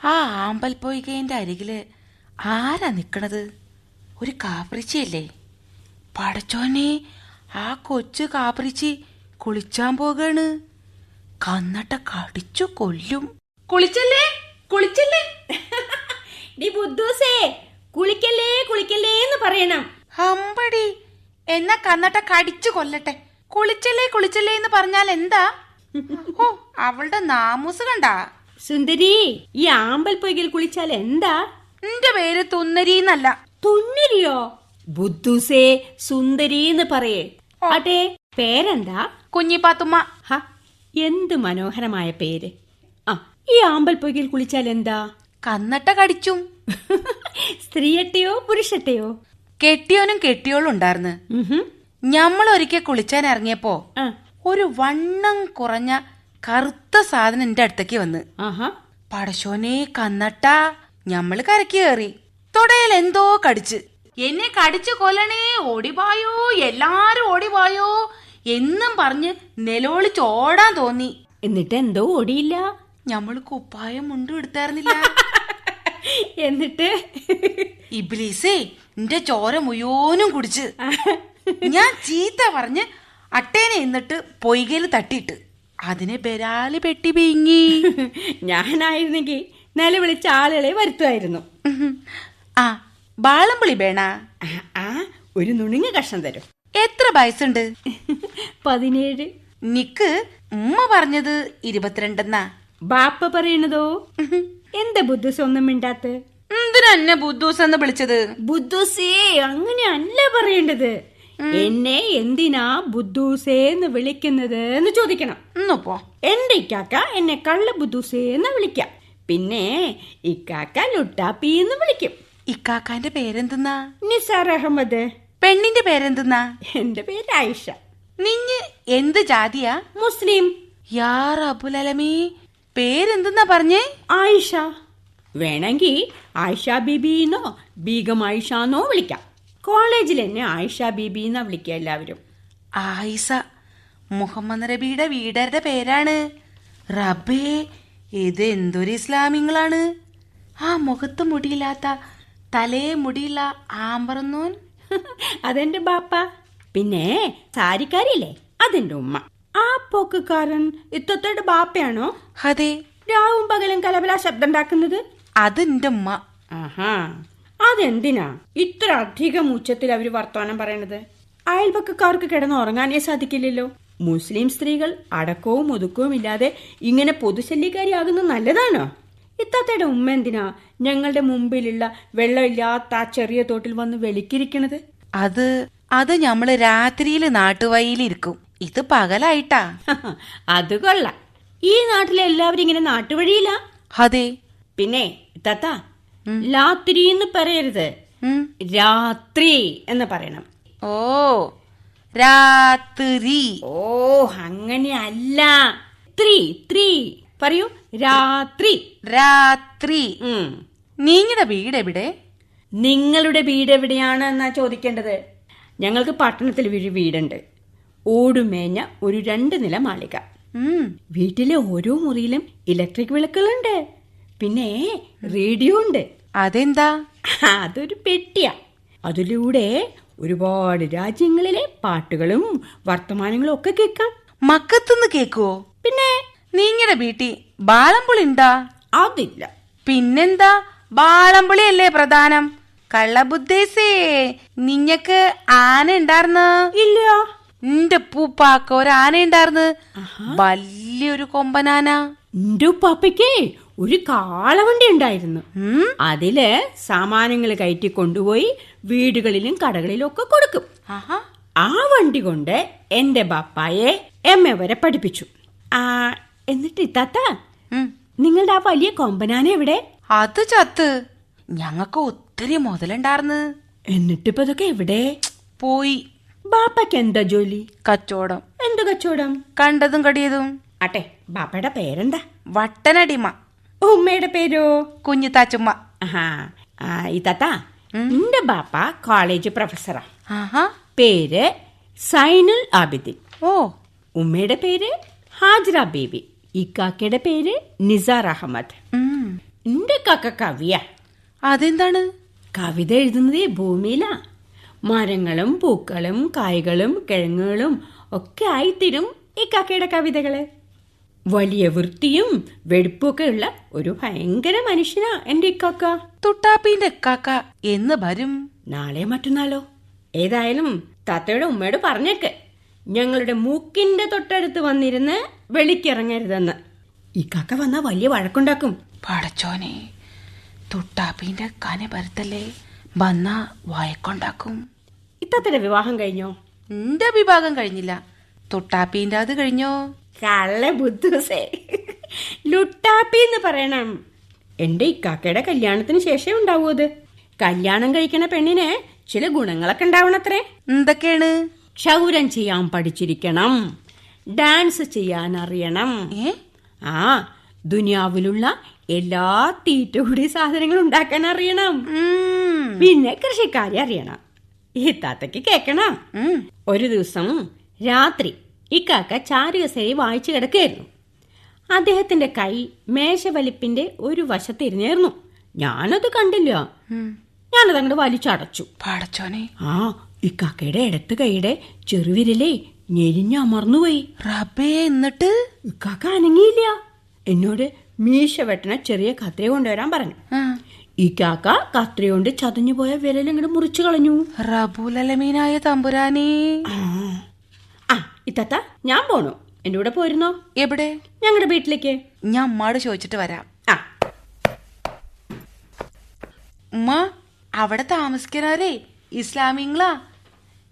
ആ ആമ്പൽപ്പൊയ്കേന്റെ അരികിൽ ആരാ നിൽക്കണത് ഒരു കാപ്രിച്ചിയല്ലേ പടച്ചോനെ ആ കൊച്ചു കാപ്രിച്ചി കുളിച്ചാൻ പോകാണ്. കന്നട്ട കടിച്ചു കൊല്ലും. കുളിച്ചല്ലേ? കുളിച്ചല്ലേ? ഡി ബുദ്ധൂസേ കുളിക്കല്ലേ കുളിക്കല്ലേ എന്ന് പറയണം. ഹമ്പടി എന്നാ കന്നട്ട കടിച്ചു കൊല്ലട്ടെ? കുളിച്ചല്ലേ കുളിച്ചല്ലേ എന്ന് പറഞ്ഞാൽ എന്താ? ഓ അവളുടെ നാമൂസ് കണ്ടാ? സുന്ദരി ഈ ആമ്പൽ പൊയ്കിൽ കുളിച്ചാൽ എന്താ? എന്റെ പേര് തുന്നരി എന്നല്ല. തുന്നരിയോ? ബുദ്ധുസേ സുന്ദരി എന്ന് പറയേ. അതെ പേരെന്താ? കുഞ്ഞിപ്പാത്തുമ്മ. എന്ത് മനോഹരമായ പേര്. ആ ഈ ആമ്പൽ പൊയ്കിൽ കുളിച്ചാൽ എന്താ? കന്നട്ട കടിച്ചും. സ്ത്രീയട്ടെയോ പുരുഷട്ടയോ? കെട്ടിയോനും കെട്ടിയോളും ഉണ്ടായിരുന്നു. ഞമ്മൾ ഒരിക്കൽ കുളിച്ചാൻ ഇറങ്ങിയപ്പോ ഒരു വണ്ണം കുറഞ്ഞ കറുത്ത സാധനം എന്റെ അടുത്തേക്ക് വന്ന്. പടശോനെ കന്നട്ട. ഞമ്മൾ കരക്ക് കയറി. തൊടയിൽ എന്തോ കടിച്ച്. എന്നെ കടിച്ചു കൊല്ലണേ ഓടിപായോ എല്ലാരും ഓടിപായോ എന്നും പറഞ്ഞ് നിലവിളിച്ച് ഓടാൻ തോന്നി. എന്നിട്ട് എന്തോ ഓടിയില്ല? ഞമ്മൾ കുപ്പായം മുണ്ടും എടുത്തായിരുന്നില്ല. എന്നിട്ട്? ഇബ്ലീസേ എന്റെ ചോര മുയോനും കുടിച്ച്. ഞാൻ ചീത്ത പറഞ്ഞ് അട്ടേനെ എന്നിട്ട് പൊയ്കയിൽ തട്ടിയിട്ട്. അതിനെ ബരാൽ പെട്ടി പീങ്ങി. ഞാനായിരുന്നെങ്കിൽ നിലവിളിച്ച ആളുകളെ വരുത്തുമായിരുന്നു. ആ ബാളംപുളി വേണ ആ, ഒരു നുണുങ്ങ കഷ്ണം തരും. എത്ര വയസ്സുണ്ട്? പതിനേഴ്. നിക്ക് ഉമ്മ പറഞ്ഞത് ഇരുപത്തിരണ്ടെന്നാ. ബാപ്പ പറയണതോ? എന്താ ബുദ്ധൂസ് ഒന്നും മിണ്ടാത്ത? എന്തിനാ ബുദ്ധൂസ് എന്ന് വിളിച്ചത്? ബുദ്ധൂസേ അങ്ങനെ അല്ല പറയേണ്ടത്. എന്നെ എന്തിനാ ബുദ്ധൂസേ എന്ന് വിളിക്കുന്നത് എന്ന് ചോദിക്കണം എന്നപ്പോ എന്റെ ഇക്കാക്ക എന്നെ കള്ള ബുദ്ധൂസേ എന്ന് വിളിക്കാം. പിന്നെ ഇക്കാക്ക ലുട്ടാപ്പി എന്ന് വിളിക്കും. ഇക്കാക്കാന്റെ പേരെന്തെന്നാ? നിസാർ അഹമ്മദ്. പെണ്ണിന്റെ പേരെന്തെന്നാ? എന്റെ പേര് ആയിഷ. നിഞ്ഞ് എന്ത് ജാതിയാ? മുസ്ലിം. യാർ അബുലലമേ പേരെന്തെന്നാ പറഞ്ഞേ? ആയിഷ. വേണമെങ്കിൽ ആയിഷ ബീബിന്നോ ബീഗം ആയിഷന്നോ വിളിക്കാം. കോളേജിൽ എന്നെ ആയിഷ ബീബി എന്നാ വിളിക്കുക എല്ലാവരും. ആയിഷ മുഹമ്മദ് നബിയുടെ വീടരുടെ പേരാണ്. റബേ ഇത് എന്തൊരു ഇസ്ലാമിങ്ങളാണ്. ആ മുഖത്ത് മുടിയില്ലാത്ത തലേ മുടിയില്ല ആമ്പറന്നോൻ. അതെന്റെ ബാപ്പ. പിന്നെ സാരിക്കാരില്ലേ അതെന്റെ ഉമ്മ. ആ പോക്കുകാരൻ ഇത്തത്തോടെ ബാപ്പയാണോ? അതെ. രാവും പകലും കലബല ശബ്ദം ഉണ്ടാക്കുന്നത്? അതെന്റെ ഉമ്മ. ആഹാ. അതെന്തിനാ? ഇത്ര അധികം ഉച്ചത്തിൽ അവർ വർത്തമാനം പറയണത്? അയൽപക്കക്കാർക്ക് കിടന്ന് ഉറങ്ങാനേ സാധിക്കില്ലല്ലോ. മുസ്ലിം സ്ത്രീകൾ അടക്കവും ഒതുക്കവും ഇല്ലാതെ ഇങ്ങനെ പൊതുശല്യക്കാരിയാകുന്നത് നല്ലതാണോ? ഇത്താത്തയുടെ ഉമ്മ എന്തിനാ ഞങ്ങളുടെ മുമ്പിലുള്ള വെള്ളമില്ലാത്ത ആ ചെറിയ തോട്ടിൽ വന്ന് വെളിക്കിരിക്കണത്? അത് അത് ഞമ്മൾ രാത്രിയിൽ നാട്ടുവഴിയിലിരിക്കും ഇത് പകലായിട്ടാ. അത് കൊള്ളാം. ഈ നാട്ടിലെ എല്ലാവരും ഇങ്ങനെ നാട്ടുവഴിയിലാ? അതെ. പിന്നെ തത്ത ലാത്രി എന്ന് പറയരുത്. രാത്രി എന്ന് പറയണം. ഓ രാത്രി. ഓ അങ്ങനെ അല്ല ത്രീ ത്രീ. പറയൂ. രാത്രി. രാത്രി. നിങ്ങളുടെ വീട് എവിടെ? നിങ്ങളുടെ വീട് എവിടെയാണ് എന്നാ ചോദിക്കേണ്ടത്? ഞങ്ങൾക്ക് പട്ടണത്തിൽ ഒരു വീടുണ്ട്. ഓടുമേഞ്ഞ ഒരു രണ്ട് നില മാളിക. വീട്ടിലെ ഓരോ മുറിയിലും ഇലക്ട്രിക് വിളക്കുകളുണ്ട്. പിന്നെ റേഡിയോ ഉണ്ട്. അതെന്താ? അതൊരു പെട്ടിയാ. അതിലൂടെ ഒരുപാട് രാജ്യങ്ങളിലെ പാട്ടുകളും വർത്തമാനങ്ങളും ഒക്കെ കേൾക്കാം. മക്കത്തുനിന്ന് കേക്കുവോ പിന്നെ? നിങ്ങളുടെ വീട്ടിൽ ബാളംപുളി ഉണ്ടാ അതില്ല. പിന്നെന്താ? ബാളംപുളി അല്ലേ പ്രധാനം? കള്ളബുദ്ധേസേ നിങ്ങക്ക് ആന ഉണ്ടാർന്ന് ഇല്ല. നിന്റെ പൂപ്പാക്ക ഒരു ആന ഉണ്ടാർന്ന് വലിയൊരു കൊമ്പനാന. എന്റെ ഉപ്പാപ്പയ്ക്ക് ഒരു കാളവണ്ടി ഉണ്ടായിരുന്നു. അതിൽ സാമാനങ്ങൾ കയറ്റി കൊണ്ടുപോയി വീടുകളിലും കടകളിലും ഒക്കെ കൊടുക്കും. ആ വണ്ടി കൊണ്ട് എന്റെ ബാപ്പായെ എം എ വരെ പഠിപ്പിച്ചു. ആ എന്നിട്ട് ഇത്താത്ത നിങ്ങളുടെ ആ വലിയ കൊമ്പനാന എവിടെ? അത് ചത്ത്. ഞങ്ങക്ക് ഒത്തിരി മുതലുണ്ടായിരുന്നു എന്നിട്ടിപ്പോ ഇതൊക്കെ എവിടെ? പോയി. ബാപ്പയ്ക്ക് എന്താ ജോലി? കച്ചോടം എന്ത് കച്ചവടം? കണ്ടതും കടിയതും. അട്ടെ ബാപ്പയുടെ പേരെന്താ? വട്ടനടിമ. ഉമ്മയുടെ പേരോ? കുഞ്ഞു താച്ചുമ്മ. ആഹാ. ആ, ഇത്താത്ത എന്റെ ബാപ്പ കോളേജ് പ്രൊഫസറാ പേര് സൈനുൽ ആബിദിൻ. ഓ. ഉമ്മയുടെ പേര് ഹാജ്ര ബേബി ഇക്കാക്കയുടെ പേര് നിസാർ അഹമ്മദ്. എന്റെ കാക്ക കവിയ. അതെന്താണ്? കവിത എഴുതുന്നത് ഭൂമിയിലാ. മരങ്ങളും പൂക്കളും കായ്കളും കിഴങ്ങുകളും ഒക്കെ ആയിത്തീരും ഈ കാക്കയുടെ കവിതകൾ. വലിയ വൃത്തിയും വെടുപ്പൊക്കെ ഉള്ള ഒരു ഭയങ്കര മനുഷ്യനാ എന്റെ ഇക്കാക്ക. തൊട്ടാപ്പിന്റെ ഇക്കാക്ക എന്ന് വരും. നാളെ മറ്റന്നാളോ? ഏതായാലും താത്തയുടെ ഉമ്മയോട് പറഞ്ഞേക്ക്. ഞങ്ങളുടെ മൂക്കിന്റെ തൊട്ടടുത്ത് വന്നിരുന്ന് വെളിക്കിറങ്ങരുതെന്ന്. ഇക്കാക്ക കാക്ക വന്നാ വലിയ വഴക്കുണ്ടാക്കും. പടച്ചോനെ തൊട്ടാപ്പിന്റെ കന പരത്തല്ലേ വന്ന വഴക്കുണ്ടാക്കും ഇത്തത്തിന്റെ വിവാഹം കഴിഞ്ഞോ? എന്റെ വിവാഹം കഴിഞ്ഞില്ല. തൊട്ടാപ്പിന്റെ അത് കഴിഞ്ഞോ? കള്ള ബുദ്ധൂസേ. ലുട്ടാപ്പി എന്ന് പറയണം. എന്റെ ഇക്കാക്കയുടെ കല്യാണത്തിന് ശേഷേ ഉണ്ടാവൂ അത്. കല്യാണം കഴിക്കണ പെണ്ണിന് ചില ഗുണങ്ങളൊക്കെ ഉണ്ടാവണത്രേ. എന്തൊക്കെയാണ്? ക്ഷൗരം ചെയ്യാൻ പഠിച്ചിരിക്കണം. ഡാൻസ് ചെയ്യാൻ അറിയണം. ആ ദുനിയാവിലുള്ള എല്ലാ തീറ്റകൂടി സാധനങ്ങളും ഉണ്ടാക്കാൻ അറിയണം. പിന്നെ കൃഷിക്കാരെ അറിയണം. ഈ താത്തയ്ക്ക് കേക്കണം ഒരു ദിവസം രാത്രി ഇക്കാക്ക ചാരുകസേരി വായിച്ചു കിടക്കുകയായിരുന്നു. അദ്ദേഹത്തിന്റെ കൈ മേശവലിപ്പിന്റെ ഒരു വശത്ത് ഇരിഞ്ഞായിരുന്നു ഞാനത് കണ്ടില്ല. ഞാനത് അങ്ങോട്ട് വലിച്ചടച്ചു. പടച്ചോനെ. ആ ഇക്കാക്കയുടെ ഇടത്ത് കൈയുടെ ചെറുവിരലേ ഞെരിഞ്ഞമർന്നുപോയി റബേ എന്നിട്ട്? ഇക്കാക്ക അനങ്ങിയില്ല. എന്നോട് മീശ വെട്ടണ ചെറിയ കത്രിക കൊണ്ടുവരാൻ പറഞ്ഞു. ഈ കാക്ക കത്രി കൊണ്ട് ചതഞ്ഞു പോയ വിരൽ ഇങ്ങോട്ട് മുറിച്ചു കളഞ്ഞു. റബുലമീനായ തമ്പുരാനേ. ഇത്തത്ത ഞാൻ പോണു. എന്റെ കൂടെ പോയിരുന്നോ? എവിടെ? ഞങ്ങളുടെ വീട്ടിലേക്ക്. ഞാൻ അമ്മാട് ചോദിച്ചിട്ട് വരാം. ആ. ഉമ്മ അവിടെ താമസിക്കുന്നവരെ ഇസ്ലാമിങ്ങളാ.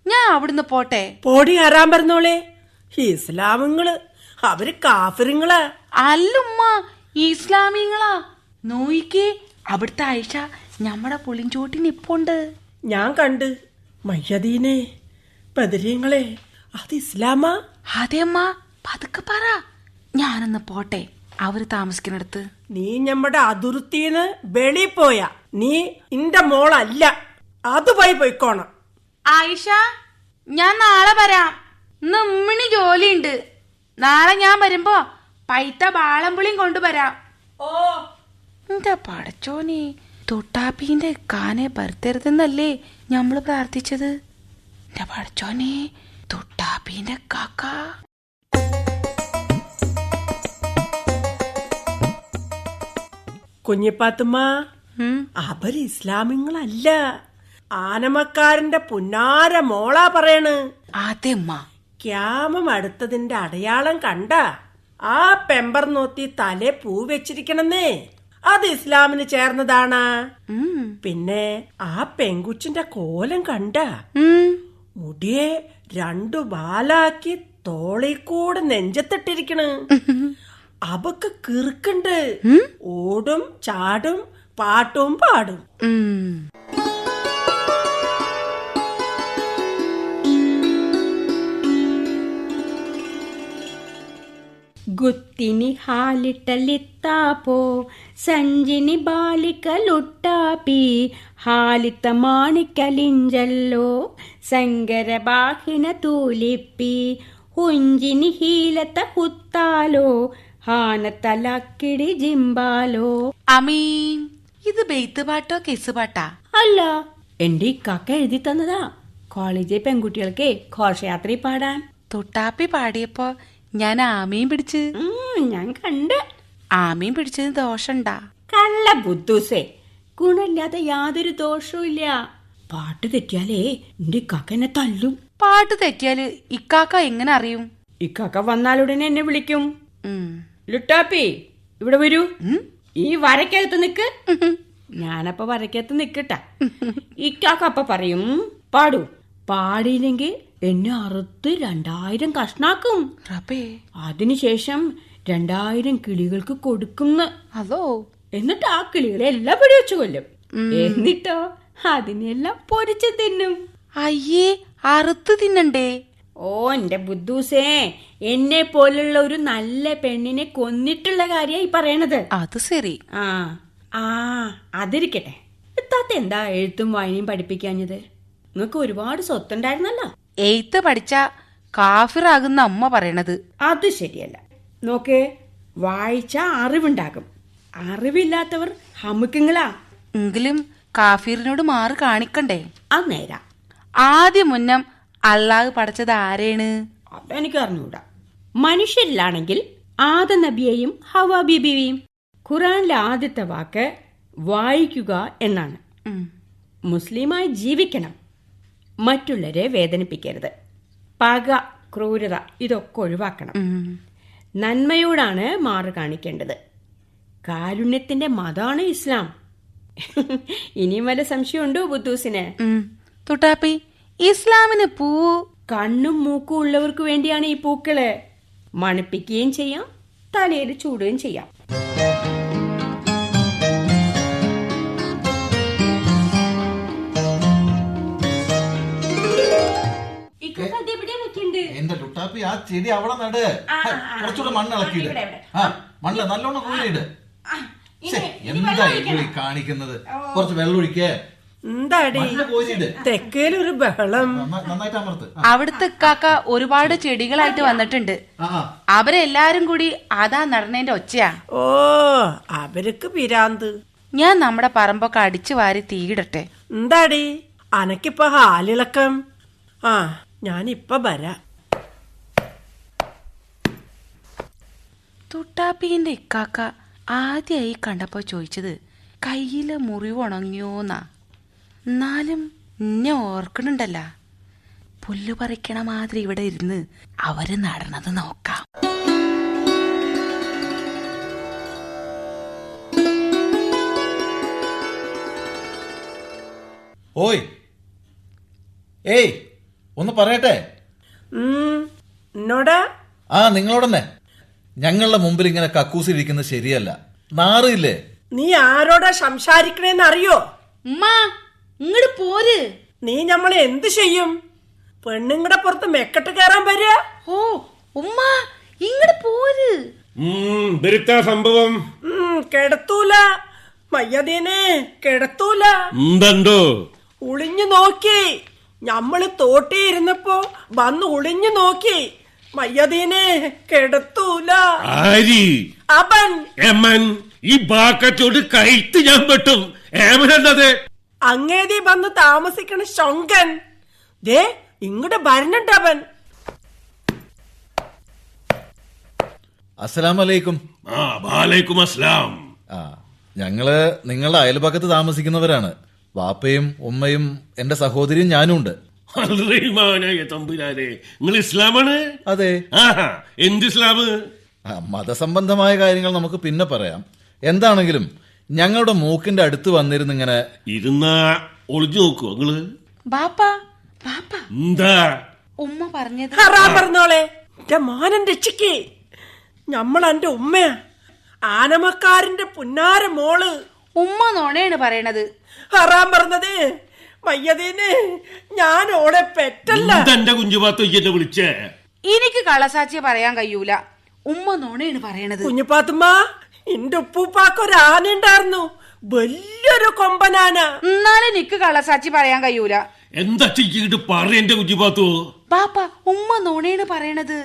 ഞാൻ അവിടുന്ന് പോട്ടെ. പോടി കയറാൻ പറഞ്ഞോളെ? ഇസ്ലാമിങ്ങൾ. അവർ കാഫിറിങ്ങൾ. അല്ലുമ്മ ഇസ്ലാമിങ്ങളാ. നോയിക്കേ അവിടുത്തെ ആയിഷ ഞമ്മടെ പുളിഞ്ചോട്ടി നിപ്പുണ്ട് ഞാൻ കണ്ട് മയ്യദീനെ ബദരീങ്ങളെ അത് ഇസ്ലാമാ? അതെ അമ്മ പതുക്കെ പറ. ഞാനൊന്ന് പോട്ടെ. അവർ താമസിക്കുന്നിടത്ത്. നീ ഞമ്മടെ അതിർത്തിന്ന് വെളി പോയാ. നീ ഇന്റെ മോളല്ല. അത് പോയി പോയിക്കോണം. ആയിഷ ഞാൻ നാളെ വരാം. ഇന്ന് ഉമ്മിണി ജോലിയുണ്ട്. നാളെ ഞാൻ വരുമ്പോ പൈത്ത ബാളംപുളിയും കൊണ്ടുവരാം. ഓ. എന്താ പടച്ചോനെ? തൊട്ടാപ്പീന്റെ കാനെ പരത്തരുതെന്നല്ലേ ഞമ്മൾ പ്രാർത്ഥിച്ചത്? എന്റെ പടച്ചോനെ? തൊട്ടാപ്പീന്റെ കാക്ക. കുഞ്ഞിപ്പാത്തുമ്മ. അവർ ഇസ്ലാമിങ്ങളല്ല. ആനമക്കാരന്റെ പുന്നാര മോളാ പറയണ്. അതെമ്മ ക്യാമം അടുത്തതിന്റെ അടയാളം കണ്ട ആ പെമ്പർ നോത്തി തലേ പൂ വെച്ചിരിക്കണെന്നേ. അത് ഇസ്ലാമിന് ചേർന്നതാണ്. പിന്നെ ആ പെങ്കുച്ചിന്റെ കോലം കണ്ട. മുടിയെ രണ്ടു ബാലാക്കി കൂടെ നെഞ്ചത്തിട്ടിരിക്കണ്. അവക്ക് കിറുക്കുണ്ട്. ഓടും ചാടും പാട്ടും പാടും. గుత్తిని హాలిటలిత్తాపో సంజిని బాలికలుట్టాపి హాలిత మాణికలింజల్లో సంగర బాహిన తూలిప్పి ಹುಂಜಿನಿ ಹೀಲತ ಹುತ್ತಾಲೋ ಹಾನತಲ ಕಿಡಿ ಜಿಂಬಾಲോ അമീൻ. ഇത് ബെയ്ത്ത് പാട്ടോ കേസ് പാട്ടാ? അല്ല എന്റെ ഇക്കാക്ക എഴുതി തന്നതാ. കോളേജിൽ പെൺകുട്ടികൾക്ക് ഘോഷയാത്ര പാടാൻ. തൊട്ടാപ്പി പാടിയപ്പോ ഞാൻ ആമയും പിടിച്ച്. ഞാൻ കണ്ട്. ആമയും പിടിച്ചത് ദോഷണ്ടാ. കള്ള ബുദ്ധൂസേ ഗുണമില്ലാതെ യാതൊരു ദോഷവും ഇല്ല. പാട്ട് തെറ്റിയാലേ എന്റെ ഇക്കാക്ക എന്നെ തല്ലും പാട്ട് തെറ്റിയാൽ ഇക്കാക്ക എങ്ങനെ അറിയും? ഇക്കാക്ക വന്നാലുടനെ എന്നെ വിളിക്കും. ലുട്ടാപ്പി ഇവിടെ വരൂ. ഈ വരക്കകത്ത് നിക്ക്. ഞാനപ്പ വരക്കകത്ത് നിക്കട്ട. ഇക്കാക്ക അപ്പ പറയും പാടൂ. പാടിയില്ലെങ്കിൽ എന്നെ അറുത്ത് രണ്ടായിരം കഷ്ണാക്കും. അതിനുശേഷം രണ്ടായിരം കിളികൾക്ക് കൊടുക്കുന്ന. അതോ? എന്നിട്ട് ആ കിളികളെ എല്ലാം വെടിവെച്ച് കൊല്ലും. എന്നിട്ടോ? അതിനെല്ലാം പൊരിച്ച് തിന്നും. അയ്യേ അറുത്ത് തിന്നണ്ടേ? ഓ എന്റെ ബുദ്ധൂസേ എന്നെ പോലുള്ള ഒരു നല്ല പെണ്ണിനെ കൊന്നിട്ടുള്ള കാര്യ ഈ പറയണത്. അത് ശരി. ആ ആ അതിരിക്കട്ടെ. എത്താത്ത എന്താ എഴുത്തും വായനയും പഠിപ്പിക്കാഞ്ഞത്? നിങ്ങൾക്ക് ഒരുപാട് സ്വത്തുണ്ടായിരുന്നല്ലോ. എയ്ത്ത് പഠിച്ച കാഫിറാകുന്ന അമ്മ പറയണത്. അത് ശരിയല്ല. നോക്കേ വായിച്ച അറിവുണ്ടാകും. അറിവില്ലാത്തവർ ഹമുക്കിങ്ങളാ. എങ്കിലും കാഫീറിനോട് മാറി കാണിക്കണ്ടേ? അത് നേരാ. ആദ്യം മുന്നം അള്ളാഹ് പഠിച്ചത് ആരേണ്? അതെനിക്ക് അറിഞ്ഞൂടാ മനുഷ്യരിലാണെങ്കിൽ ആദ നബിയെയും ഹവാബിബിയെയും ഖുറാനിലെ ആദ്യത്തെ വാക്ക് വായിക്കുക എന്നാണ്. മുസ്ലിമായി ജീവിക്കണം. മറ്റുള്ളവരെ വേദനിപ്പിക്കരുത്. പക ക്രൂരത ഇതൊക്കെ ഒഴിവാക്കണം. നന്മയോടാണ് മാറ് കാണിക്കേണ്ടത്. കാരുണ്യത്തിന്റെ മതാണ് ഇസ്ലാം. ഇനിയും വല്ല സംശയമുണ്ടോ ബുദ്ധൂസിന്. തുട്ടാപ്പി ഇസ്ലാമിന് പൂ കണ്ണും മൂക്കും ഉള്ളവർക്ക് വേണ്ടിയാണ് ഈ പൂക്കൾ. മണപ്പിക്കുകയും ചെയ്യാം തലയിൽ ചൂടുകയും ചെയ്യാം. എന്റെ ലുട്ടാപ്പി ആ ചെടി അവിടെ നട്. കുറച്ചുകൂടെ മണ്ണ് ഇളക്കിയിട്. ആ മണ്ണ് നല്ലോണം കൂടിയിട് എന്താ ഇവിടെ ഈ കാണിക്കുന്നത്? കുറച്ച് വെള്ളം ഒഴിക്കേ. എന്താടി? തെക്കേലൊരു ബഹളം. അവിടുത്തെ കാക്ക ഒരുപാട് ചെടികളായിട്ട് വന്നിട്ടുണ്ട്. അവരെല്ലാരും കൂടി അതാ നടന്നതിന്റെ ഒച്ചയാ. ഓ അവർക്ക് പിരാന്ത്. ഞാൻ നമ്മുടെ പറമ്പൊക്കെ അടിച്ചു വാരി തീയിടട്ടെ. എന്താടി? അനക്കിപ്പോ ഹാലിളക്കം. ആ ഞാനിപ്പ വരാം. തുട്ടാപ്പിന്റെ ഇക്കാക്ക ആദ്യമായി കണ്ടപ്പോൾ ചോദിച്ചത് കയ്യിൽ മുറിവുണങ്ങിയോന്നാ? എന്നാലും എന്നെ ഓർക്കണുണ്ടല്ല. പുല്ല് പറിക്കണ മാതിരി ഇവിടെ ഇരുന്ന് അവർ നടണത് നോക്കാം. ഓയ്. ഏയ് ഒന്ന് പറയട്ടെ? എന്നോടാ ആ നിങ്ങളോടന്നെ. ഞങ്ങളുടെ മുമ്പിൽ ഇങ്ങനെ കക്കൂസിരിക്കുന്നത് ശരിയല്ല. നാറിയില്ലേ നീ ആരോടാ സംസാരിക്കണേന്ന് അറിയോ? ഉമ്മ ഇങ്ങട് പോര്. നീ നമ്മളെ എന്ത് ചെയ്യും? പെണ്ണുങ്ങളുടെ പുറത്ത് മെക്കട്ട് കയറാൻ വരിക? ഓ ഉമ്മ ഇങ്ങട് പോര്. സംഭവം. കിടത്തൂല. മയ്യതീനെ കിടത്തൂല. എന്തോ ഒളിഞ്ഞു നോക്കി. ഞമ്മൾ തോട്ടി ഇരുന്നപ്പോ വന്ന് ഒളിഞ്ഞു നോക്കി. മയ്യതീനെ കെടുത്തൂല. ആരി? അവൻ. എമ്മൻ ഈ ബാക്കറ്റോട് കഴിത്ത് ഞാൻ വെട്ടും. ഏമനത് അങ്ങേതി വന്ന് താമസിക്കണ ശൊങ്കൻ. ദേ ഇങ്ങോട്ട് വരണുണ്ട് അവൻ. അസ്സലാമലൈക്കും. ആ വാലേക്കും അസ്ലാം ആ ഞങ്ങൾ നിങ്ങളുടെ അയൽപക്കത്ത് താമസിക്കുന്നവരാണ്. വാപ്പയും ഉമ്മയും എന്റെ സഹോദരിയും ഞാനും ഉണ്ട് തമ്പുരാനെ. നിങ്ങൾ ഇസ്ലാമാണ് അതെ എന്ത് ഇസ്ലാം മതസംബന്ധമായ കാര്യങ്ങൾ നമുക്ക് പിന്നെ പറയാം. എന്താണെങ്കിലും ഞങ്ങളുടെ മൂക്കിന്റെ അടുത്ത് വന്നിരുന്ന് ഇങ്ങനെ ഇരുന്ന ഒളിഞ്ഞു നോക്കുവോ നിങ്ങൾ ബാപ്പ ബാപ്പ. എന്താ? ഉമ്മ പറഞ്ഞത് ഹറാ പറഞ്ഞോളെ. എന്റെ മാനൻ രക്ഷിക്ക്. നമ്മൾ എന്റെ ഉമ്മയാ. ആനമക്കാരന്റെ പുന്നാര മോൾ. ഉമ്മ നോണയാണ് പറയണത്. ഹറാം പറഞ്ഞത്. മയ്യതീന് ഞാൻ ഓടെ പെറ്റല്ല. എന്റെ കുഞ്ചുപാത്ത് എന്നെ വിളിച്ചേ. എനിക്ക് കളസാച്ചിയെ പറയാൻ കഴിയൂല. ഉമ്മ നോണയാണ് പറയണത്. കുഞ്ഞുപാത്തുമ്മ എന്റെ ഉപ്പൂപ്പാക്കൊരു ആന ഉണ്ടായിരുന്നു വലിയൊരു കൊമ്പനാന. എന്നാലും നിക്ക് കളസാച്ചി പറയാൻ കഴിയൂല. എന്താ ചെയ്യിട്ട് പറ കുഞ്ഞുപാത്തു? പാപ്പ ഉമ്മ നോണയാണ് പറയണത്.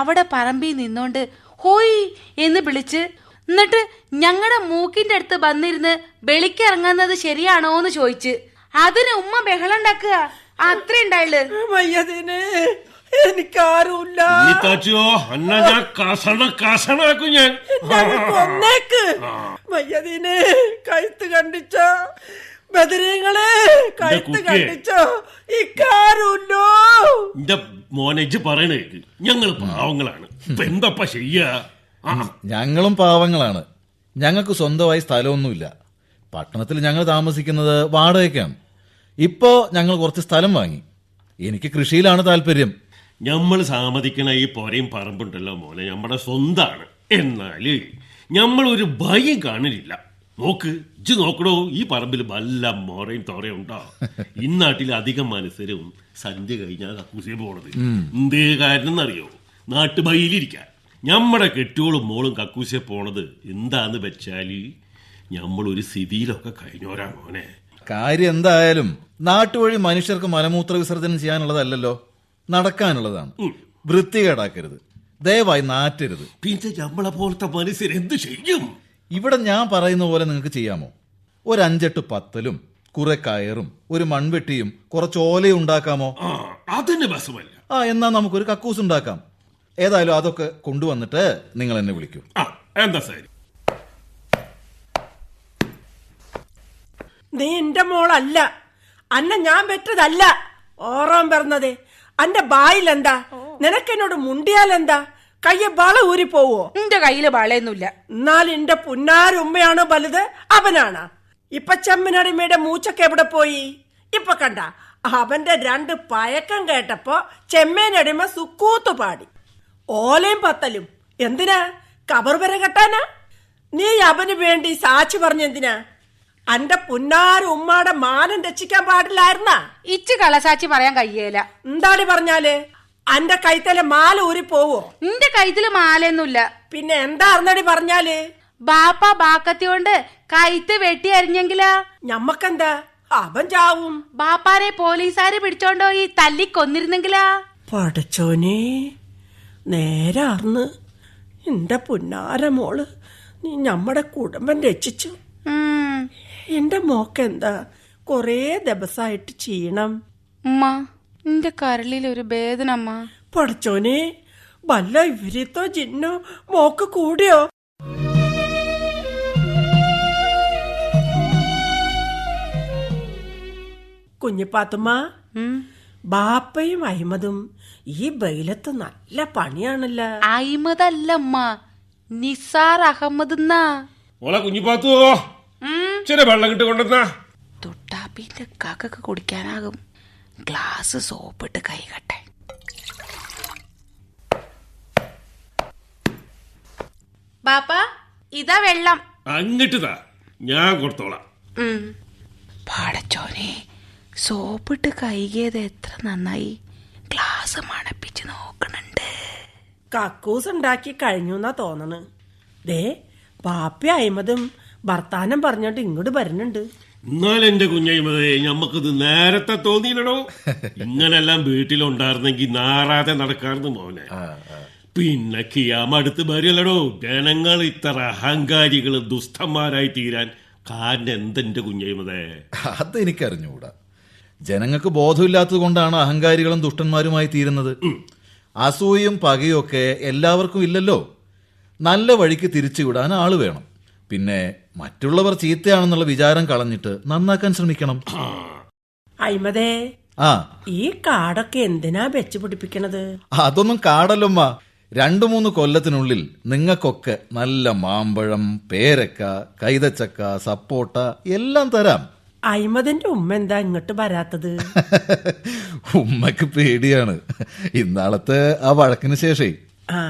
അവിടെ പറമ്പിൽ നിന്നോണ്ട് ഹോയ് എന്ന് വിളിച്ച് എന്നിട്ട് ഞങ്ങളുടെ മൂക്കിന്റെ അടുത്ത് വന്നിരുന്ന് വെളിക്കിറങ്ങുന്നത് ശരിയാണോ എന്ന് ചോദിച്ച്. അതിന് ഉമ്മ ബഹളം ഉണ്ടാക്കുക? അത്ര ഉണ്ടായുള്ളു. വയ്യതിന് എനിക്കാരുമില്ല. താച്ചിയോ അന്ന ഞാൻ കസണ കസണാക്കും ഞാൻ. കൊന്നേക്ക് വയ്യതിന് കഴുത്ത് കണ്ടിച്ച ബദരീങ്ങളെ കഴുത്ത്. കണ്ടിച്ചോ ഇക്കാരുല്ലോ എന്റെ മോനേജ് പറയണേ ഞങ്ങൾ പാവങ്ങളാണ്. എന്തപ്പ ചെയ്യാ? ഞങ്ങളും പാവങ്ങളാണ്. ഞങ്ങൾക്ക് സ്വന്തമായി സ്ഥലമൊന്നുമില്ല. പട്ടണത്തിൽ ഞങ്ങൾ താമസിക്കുന്നത് വാടകയ്ക്കാണ്. ഇപ്പോ ഞങ്ങൾ കുറച്ച് സ്ഥലം വാങ്ങി. എനിക്ക് കൃഷിയിലാണ് താല്പര്യം. നമ്മൾ സാമതിക്കണ ഈ പോരയും പറമ്പുണ്ടല്ലോ മോനെ നമ്മുടെ സ്വന്താണ്. എന്നാൽ നമ്മൾ ഒരു ഭയം കാണില്ല. നോക്ക് ഇജ്ജ് നോക്കണോ ഈ പറമ്പിൽ വല്ല മോറയും തോറയും ഉണ്ടോ? ഇന്നാട്ടിൽ അധികം മനുഷ്യരും സന്ധ്യ കഴിഞ്ഞാൽ കക്കൂസിയെ പോണത്. എന്തേ കാരണം എന്നറിയോ നാട്ടുബയിലിരിക്കാൻ നമ്മുടെ കെട്ടിയോളും മോളും കക്കൂസിയെ പോണത് എന്താന്ന് വെച്ചാൽ ഞമ്മളൊരു സ്ഥിതിയിലൊക്കെ കഴിഞ്ഞോരാ മോനെ. കാര്യം എന്തായാലും നാട്ടുവഴി മനുഷ്യർക്ക് മലമൂത്ര വിസർജനം ചെയ്യാനുള്ളതല്ലല്ലോ. നടക്കാനുള്ളതാണ്. വൃത്തികേടാക്കരുത് ദയവായി നാറ്റരുത്. പിന്നെ ഞമ്മളെ പോലത്തെ മനുഷ്യർ എന്ത് ചെയ്യും? ഇവിടെ ഞാൻ പറയുന്ന പോലെ നിങ്ങൾക്ക് ചെയ്യാമോ? ഒരു അഞ്ചെട്ട് പത്തലും കുറെ കയറും ഒരു മൺവെട്ടിയും കുറച്ച് ഓലയും ഉണ്ടാക്കാമോ? ആ അതിന് ബസമല്ല. ആ എന്നാ നമുക്കൊരു കക്കൂസ് ഉണ്ടാക്കാം. ഏതായാലും അതൊക്കെ കൊണ്ടുവന്നിട്ട് നിങ്ങൾ എന്നെ വിളിക്കും. എന്താ ശരി നീ എന്റെ മോളല്ല. അന്ന ഞാൻ പെറ്റതല്ല. ഓറാൻ പറഞ്ഞതേ അന്റെ ബായിലെന്താ? നിനക്കെന്നോട് മുണ്ടിയാലെന്താ? കയ്യെ വള ഊരി പോവോ? എന്റെ കയ്യിൽ വളയൊന്നുമില്ല. എന്നാൽ എന്റെ പുന്നാരുമ്മയാണോ വലുത്? അവനാണ്. ഇപ്പൊ ചെമ്മനടിമയുടെ മൂച്ചൊക്കെ എവിടെ പോയി? ഇപ്പൊ കണ്ട. അവന്റെ രണ്ട് പയക്കം കേട്ടപ്പോ ചെമ്മേനടിമ സുക്കൂത്തു പാടി. ഓലയും പത്തലും. എന്തിനാ? കബർ വരെ കെട്ടാനാ? നീ അവന് വേണ്ടി സാക്ഷി പറഞ്ഞെന്തിനാ? അന്റെ പുന്നാര ഉമ്മാടെ മാനം രക്ഷിക്കാൻ പാടില്ലായിരുന്ന? ഇച്ച് കളസാച്ചി പറയാൻ കഴിയേല. എന്താടി പറഞ്ഞാൽ? അന്റെ കൈത്തലെ മാല ഊരി പോവോ? എന്റെ കൈത്തിൽ മാലയൊന്നുമില്ല. പിന്നെ എന്താ അറിഞ്ഞടി പറഞ്ഞാൽ? ബാപ്പ ബാക്കത്തി കൊണ്ട് കൈത്ത് വെട്ടി അരിഞ്ഞെങ്കിലാ? ഞമ്മക്കെന്താ? അവൻ ചാവും. ബാപ്പാരെ പോലീസുകാര് പിടിച്ചോണ്ടോ ഈ തല്ലി കൊന്നിരുന്നെങ്കിലാ? പടച്ചോനെ നേരെ അറിന്ന് എന്റെ പുന്നാര മോൾ നീ ഞമ്മടെ കുടുംബം രക്ഷിച്ചു. ഉം. എന്റെ മോക്കെന്താ? കൊറേ ദിവസായിട്ട് ചെയ്യണം ഉമ്മ എന്റെ കരളിൽ ഒരു വേദന അമ്മ പടച്ചോനെ വല്ല ഇവരിത്തോ ജിന്നോ മോക്ക് കൂടിയോ? കുഞ്ഞിപ്പാത്തുമ്മ. ബാപ്പയും അഹിമതും ഈ ബൈലത്ത് നല്ല പണിയാണല്ല. അമ്മ നിസാർ അഹമ്മദ് എന്നാ. ഓളെ ചെറിയ വെള്ളം കിട്ടി കൊണ്ടുവന്നാ. തൊട്ടാപ്പിന്റെ കാക്കൊക്കെ കുടിക്കാനാകും. ഗ്ലാസ് സോപ്പിട്ട് കൈകട്ടെ ബാപ്പ ഇതാ വെള്ളം. അങ്ങട്ട് ഞാൻ കൊടുത്തോളാം. പാടച്ചോനെ സോപ്പിട്ട് കൈകിയത് എത്ര നന്നായി. ഗ്ലാസ് മണപ്പിച്ച് നോക്കണുണ്ട്. കക്കൂസ് ഉണ്ടാക്കി കഴിഞ്ഞു എന്നാ തോന്നണ്. ദേ ബാപ്പി അഹിമതും വർത്താനം പറഞ്ഞിട്ട് ഇങ്ങോട്ട് വരുന്നുണ്ട് എന്നാൽ എന്റെ കുഞ്ഞയ്മതേ ഞമ്മക്കിത് നേരത്തെ തോന്നിയില്ലടോ. ഇങ്ങനെല്ലാം വീട്ടിലുണ്ടായിരുന്നെങ്കിൽ നാറാതെ നടക്കാറുന്നു മോനെ. പിന്നെ കിയാമ അടുത്ത് വരില്ലടോ. ജനങ്ങൾ ഇത്ര അഹങ്കാരികൾ ദുഷ്ടന്മാരായി തീരാൻ കാരണം എന്തെന്റെ കുഞ്ഞയ്മതേ അതെനിക്കറിഞ്ഞുകൂടാ. ജനങ്ങൾക്ക് ബോധമില്ലാത്തത് കൊണ്ടാണ് അഹങ്കാരികളും ദുഷ്ടന്മാരുമായി തീരുന്നത്. അസൂയും പകയും ഒക്കെ എല്ലാവർക്കും ഇല്ലല്ലോ. നല്ല വഴിക്ക് തിരിച്ചുവിടാൻ ആൾ വേണം. പിന്നെ മറ്റുള്ളവർ ചീത്തയാണെന്നുള്ള വിചാരം കളഞ്ഞിട്ട് നന്നാക്കാൻ ശ്രമിക്കണം. അയ്മതേ ആ. ഈ കാടൊക്കെ എന്തിനാ വെച്ച് പിടിപ്പിക്കണത്? അതൊന്നും കാടല്ലമ്മ. രണ്ടു മൂന്ന് കൊല്ലത്തിനുള്ളിൽ നിങ്ങൾക്കൊക്കെ നല്ല മാമ്പഴം പേരക്ക കൈതച്ചക്ക സപ്പോട്ട എല്ലാം തരാം. അയ്മതിന്റെ ഉമ്മ എന്താ ഇങ്ങോട്ട് വരാത്തത്? ഉമ്മക്ക് പേടിയാണ്. ഇന്നാളത്തെ ആ വഴക്കിന് ശേഷേ. ആ.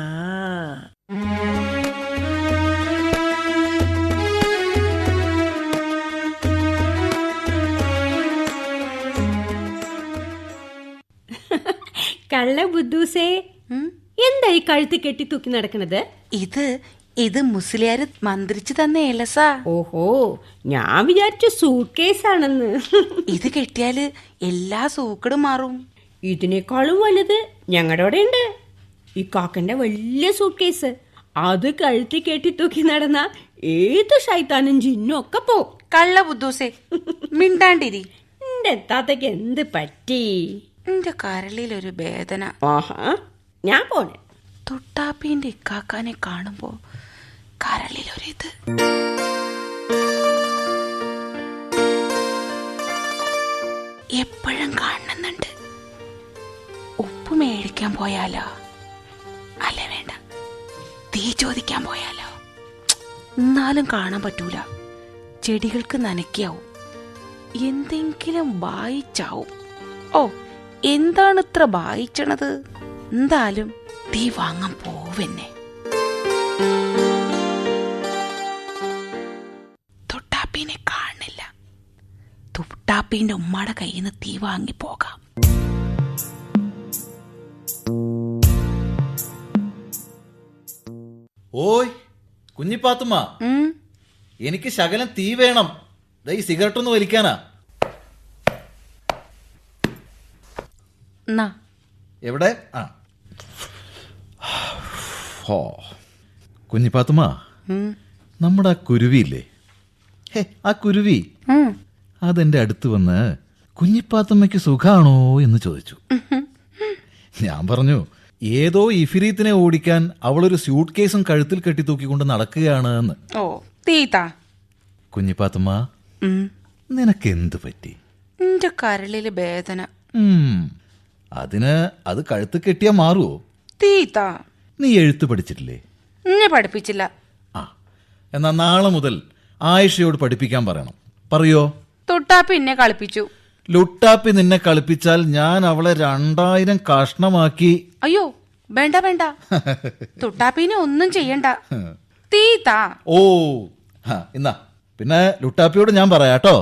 കള്ള ബുദ്ധൂസേ. എന്താ ഈ കഴുത്തി കെട്ടി തൂക്കി നടക്കണത്? ഇത് ഇത് മുസ്ലിയാര് മന്ത്രിച്ചു തന്ന ഏലസ. ഓഹോ ഞാൻ വിചാരിച്ചു സൂട്ട് കേസാണെന്ന് ഇത് കെട്ടിയാൽ എല്ലാ സൂക്കടും മാറും. ഇതിനേക്കാളും വലുത് ഞങ്ങളുടെ ഉണ്ട് ഈ കാക്കന്റെ വലിയ സൂട്ട് കേസ് അത് കഴുത്തി കെട്ടി തൂക്കി നടന്ന ഏത് ഷൈത്താനും ജിന്നും ഒക്കെ പോ. കള്ള ബുദ്ധൂസേ മിണ്ടാണ്ടിരി. എന്റെ താത്തയ്ക്ക് എന്ത് പറ്റി? എന്റെ ഒരു വേദന. ഞാൻ പോണേ തൊട്ടാപ്പിന്റെ ഇക്കാക്കാനെ കാണുമ്പോ കരളിലൊരിത്. എപ്പോഴും കാണുന്നുണ്ട്. ഉപ്പ് മേടിക്കാൻ പോയാലോ? അല്ല വേണ്ട. തീ ചോദിക്കാൻ പോയാലോ? എന്നാലും കാണാൻ പറ്റൂല. ചെടികൾക്ക് നനയ്ക്കാവും. എന്തെങ്കിലും വായിച്ചാവും. ഓ എന്താണ് ഇത്ര വായിച്ചണത്? എന്തായാലും തീ വാങ്ങാൻ പോവെന്നെ. തൊട്ടാപ്പീനെ കാണില്ല. തൊട്ടാപ്പീന്റെ ഉമ്മയുടെ കയ്യിൽ നിന്ന് തീ വാങ്ങി പോകാം. ഓയ് കുഞ്ഞിപ്പാത്തുമ്മ. എനിക്ക് ശകലം തീ വേണം. ദേ ഈ സിഗരറ്റ് ഒന്ന് വലിക്കാനാ. എവിടെ? ആ. ഹോ കുഞ്ഞിപ്പാത്തുമ്മ നമ്മുടെ ആ കുരുവിയില്ലേ ഹേ ആ കുരുവി. അതെന്റെ അടുത്ത് വന്ന് കുഞ്ഞിപ്പാത്തമ്മയ്ക്ക് സുഖാണോ എന്ന് ചോദിച്ചു. ഞാൻ പറഞ്ഞു ഏതോ ഇഫിരീത്തിനെ ഓടിക്കാൻ അവളൊരു സ്യൂട്ട് കേസും കഴുത്തിൽ കെട്ടി തൂക്കിക്കൊണ്ട് നടക്കുകയാണ് എന്ന്. ഓ തീതാ കുഞ്ഞിപ്പാത്തമ്മ നിനക്ക് എന്ത് പറ്റി? എന്റെ കരളിൽ വേദന. അതിന് അത് കഴുത്ത് കെട്ടിയാ മാറുവോ? തീത്ത നീ എഴുത്ത് പഠിച്ചിട്ടില്ലേ? എന്നെ പഠിപ്പിച്ചില്ല. ആ എന്നാ നാളെ മുതൽ ആയിഷയോട് പഠിപ്പിക്കാൻ പറയണം. പറയോ? തൊട്ടാപ്പി എന്നെ കളിപ്പിച്ചു. ലുട്ടാപ്പി നിന്നെ കളിപ്പിച്ചാൽ ഞാൻ അവളെ രണ്ടായിരം കഷ്ണമാക്കി. അയ്യോ വേണ്ട വേണ്ട. തൊട്ടാപ്പിനെ ഒന്നും ചെയ്യണ്ട. തീത്ത ഓ ഇന്നാ. എന്നാ പിന്നെ ലുട്ടാപ്പിയോട് ഞാൻ പറയാട്ടോ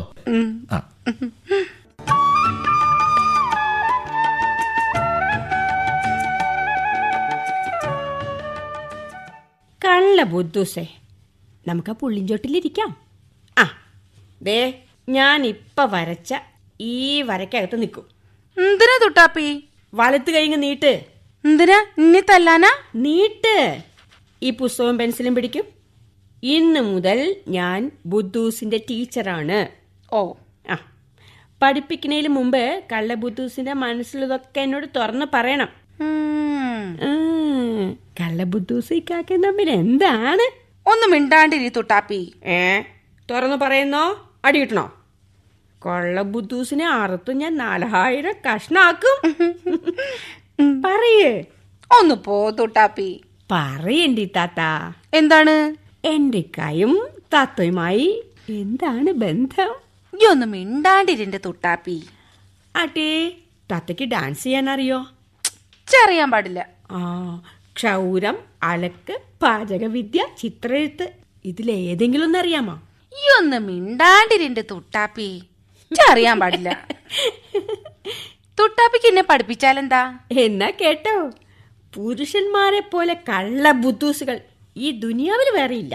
ആ. കള്ള ബുദ്ധൂസേ. നമുക്ക് ആ പുള്ളിഞ്ചോട്ടിലിരിക്കാം ആ ദേ ഞാൻ ഇപ്പൊ വരച്ച ഈ വരക്കകത്ത് നിൽക്കും. എന്തിനാ തൊട്ടാപ്പി? വലത്ത് കഴിഞ്ഞ് നീട്ട്. എന്തിനാ? ഇനി തല്ലാനാ? നീട്ട്. ഈ പുസ്തകവും പെൻസിലും പിടിക്കും. ഇന്ന് മുതൽ ഞാൻ ബുദ്ധൂസിന്റെ ടീച്ചറാണ്. ഓ. ആ പഠിപ്പിക്കുന്നതിന് മുമ്പ് കള്ള ബുദ്ധൂസിന്റെ മനസ്സിലതൊക്കെ എന്നോട് തുറന്ന് പറയണം. ഉം. ഉം, കള്ള ബുദ്ധൂസ് തമ്മിൽ എന്താണ്? ഒന്ന് മിണ്ടാണ്ടിരി തുട്ടാപ്പി. ഏ തുറന്നു പറയുന്നോ? അടിയിട്ടണോ കൊള്ള ബുദ്ധൂസിനെ അറുത്ത് ഞാൻ നാലായിരം കഷ്ണാക്കും. പറയേ. ഒന്ന് പോ തുട്ടാപ്പി. പറയണ്ടി താത്ത. എന്താണ്? എന്റെ കൈയും താത്തയുമായി എന്താണ് ബന്ധം? ഈ ഒന്ന് മിണ്ടാണ്ടിരിന്റെ തൊട്ടാപ്പി. ആട്ടെ താത്തയ്ക്ക് ഡാൻസ് ചെയ്യാൻ അറിയോ ചെറിയാൻ പാടില്ല. ആ ക്ഷൗരം അലക്ക് പാചകവിദ്യ ചിത്രമെഴുത്ത് ഇതിലേതെങ്കിലും ഒന്ന് അറിയാമോ? ഈ ഒന്ന് മിണ്ടാണ്ടിരിന്റെ തുട്ടാപ്പി. അറിയാൻ പാടില്ല. തുട്ടാപ്പിക്ക് എന്നെ പഠിപ്പിച്ചാലെന്താ? എന്നാ കേട്ടോ. പുരുഷന്മാരെ പോലെ കള്ള ബുദ്ധൂസുകൾ ഈ ദുനിയാവിൽ വേറെ ഇല്ല.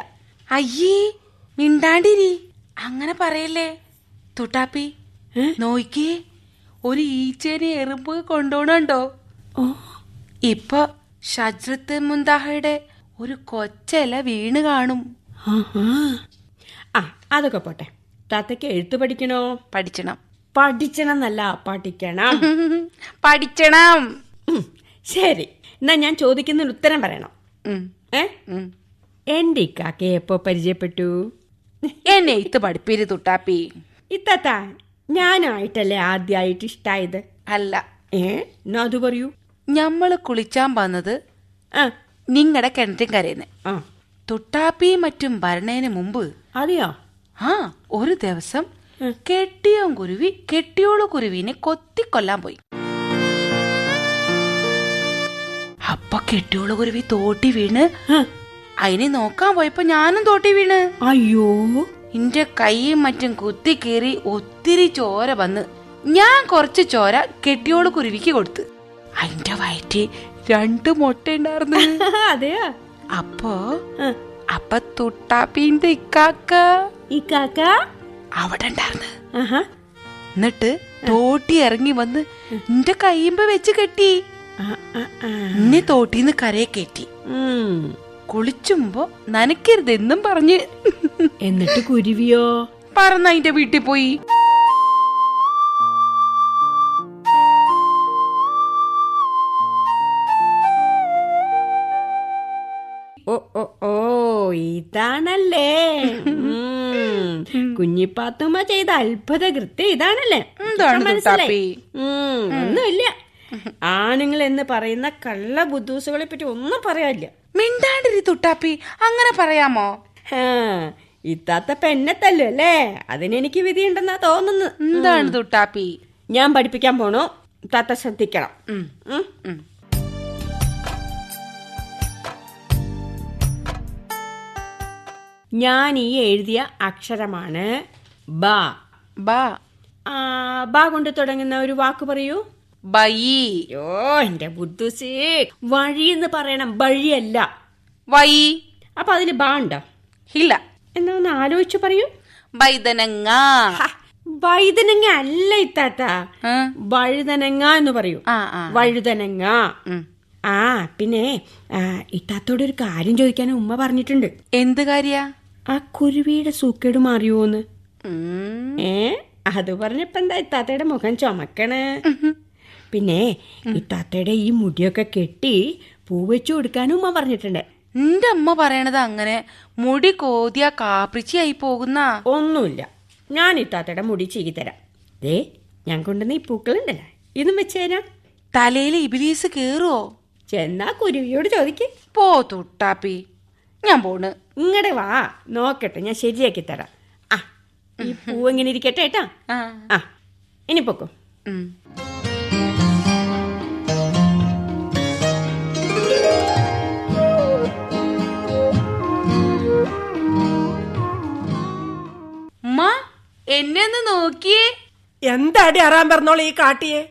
അയ്യേ മിണ്ടാണ്ടിരി. അങ്ങനെ പറയല്ലേ? തുട്ടാപ്പി നോയിക്കേ ഒരു ഈച്ചേനെ എറുമ്പ് കൊണ്ടോണുണ്ടോ ഇപ്പൊ ഷജ്രത്ത് മുന്താഹയുടെ ഒരു കൊച്ചല വീണ് കാണും. ആ അതൊക്കെ പോട്ടെ. താത്തയ്ക്ക് എഴുത്ത് പഠിക്കണോ? പഠിച്ചണം. പഠിക്കണം എന്നല്ല പഠിക്കണം. പഠിച്ചണം. ശരി. എന്നാ ഞാൻ ചോദിക്കുന്നതിന് ഉത്തരം പറയണം. ഏ. എന്റെ ഇക്കാക്കെ എപ്പോ പരിചയപ്പെട്ടു? എന്നെ ഇത്ത് പഠിപ്പിരു തുട്ടാപ്പി. ഇത്താത്ത ഞാനായിട്ടല്ലേ ആദ്യമായിട്ട് ഇഷ്ടായത്? അല്ല. ഏ എന്നാ അത് പറയൂ. ഞമ്മൾ കുളിച്ചാൻ വന്നത് നിങ്ങളുടെ നിങ്ങടെ കരയുന്ന കരയുന്നേ ആ. മറ്റും വരണേന് മുമ്പ് അതെയോ? ആ ഒരു ദിവസം കെട്ടിയോൻ കുരുവി കെട്ടിയോളു കുരുവിനെ കൊത്തിക്കൊല്ലാൻ പോയി. അപ്പൊ കെട്ടിയോളു കുരുവി തോട്ടി വീണ്. അതിനെ നോക്കാൻ പോയപ്പോ ഞാനും തോട്ടി വീണ്. അയ്യോ. എന്റെ കൈയും മറ്റും കുത്തി കീറി ഒത്തിരി ചോര വന്ന്. ഞാൻ കുറച്ച് ചോര കെട്ടിയോളു കുരുവിക്ക് കൊടുത്ത്. അതിന്റെ വയറ്റി രണ്ട് മുട്ട ഉണ്ടായിരുന്നു. അതെയാ? അപ്പോ അപ്പൊ തുട്ടാപ്പീന്റെ ഇക്കാക്ക. ഇക്കാക്ക? കാക്ക അവിടെ ഉണ്ടായിരുന്നു. എന്നിട്ട് തോട്ടി ഇറങ്ങി വന്ന് നിന്റെ കയ്യുമ്പ വെച്ച് കെട്ടി. ഇന്നെ തോട്ടിന്ന് കരയെ കെട്ടി. കുളിച്ചുമ്പോ നനക്കരുതെന്നും പറഞ്ഞ്. എന്നിട്ട് കുരുവിയോ? പറന്ന് അതിന്റെ വീട്ടിൽ പോയി. ഇതാണല്ലേ. കുഞ്ഞിപ്പാത്തുമ്മ ചെയ്ത അത്ഭുത കൃത്യം ഇതാണല്ലേ മനസ്സിലായി? ഒന്നുമില്ല. ആണുങ്ങൾ എന്ന് പറയുന്ന കള്ള ബുദ്ധൂസുകളെ പറ്റി ഒന്നും പറയാനില്ല. മിണ്ടാണ്ടിരി തുട്ടാപ്പി അങ്ങനെ പറയാമോ? ഇത്താത്ത പെണ്ണത്തല്ലോ അല്ലേ? അതിനെനിക്ക് വിധിയുണ്ടെന്നാ തോന്നുന്നു. എന്താണ് തുട്ടാപ്പി ഞാൻ പഠിപ്പിക്കാൻ പോണു. താത്ത ശ്രദ്ധിക്കണം. ഞാൻ ഈ എഴുതിയ അക്ഷരമാണ് ബ. ബ. ബ കൊണ്ട് തുടങ്ങുന്ന ഒരു വാക്ക് പറയൂ. ബൈ ഓ എന്റെ ബുദ്ധുസേ. വഴി എന്ന് പറയണം വഴിയല്ല. വൈ അപ്പൊ അതിൽ ബ ഉണ്ടോ? ഇല്ല. എന്നാ ഒന്ന് ആലോചിച്ചു പറയൂ. വൈതനങ്ങ. വഴുതനങ്ങ അല്ല ഇത്താത്ത. വഴുതനങ്ങ എന്ന് പറയൂ. വഴുതനങ്ങ. ആ പിന്നെ ഇത്താത്തോട് ഒരു കാര്യം ചോദിക്കാൻ ഉമ്മ പറഞ്ഞിട്ടുണ്ട്. എന്ത് കാര്യ? ആ കുരുവിയുടെ സൂക്കേട് മാറിയോന്ന്? ഏ? അത് പറഞ്ഞപ്പോ എന്താ ഇത്താത്തയുടെ മുഖം ചുമക്കണ്? പിന്നെ ഇത്താത്തയുടെ ഈ മുടിയൊക്കെ കെട്ടി പൂ വെച്ചു കൊടുക്കാനും ഉമ്മ പറഞ്ഞിട്ടുണ്ട്. എന്റെ അമ്മ പറയണത് അങ്ങനെ? മുടി കോതിയ കാപ്രിച്ചിയായി പോകുന്ന? ഒന്നുമില്ല. ഞാൻ ഇത്താത്തയുടെ മുടി ചീകി തരാം. ദേ ഞാൻ കൊണ്ടുവന്ന ഈ പൂക്കളുണ്ടല്ലോ? ഇതും വെച്ചേരാ തലയിൽ ഇബിലീസ് കേറുവോ? ചെന്നാ കുരുവിയോട് ചോദിക്കേ. പോ തുട്ടാപ്പി. ഞാൻ പോണ്. ഇങ്ങടെ വാ. നോക്കട്ടെ ഞാൻ ശരിയാക്കി തരാം. ആ ഈ പൂ എങ്ങനെ ഇരിക്കട്ടെ ഏട്ടാ ആ. ഇനി പൊക്കോ. എന്നെ ഒന്ന് നോക്കിയേ. എന്താടി അറാൻ പറഞ്ഞോളെ ഈ കാട്ടിയെ?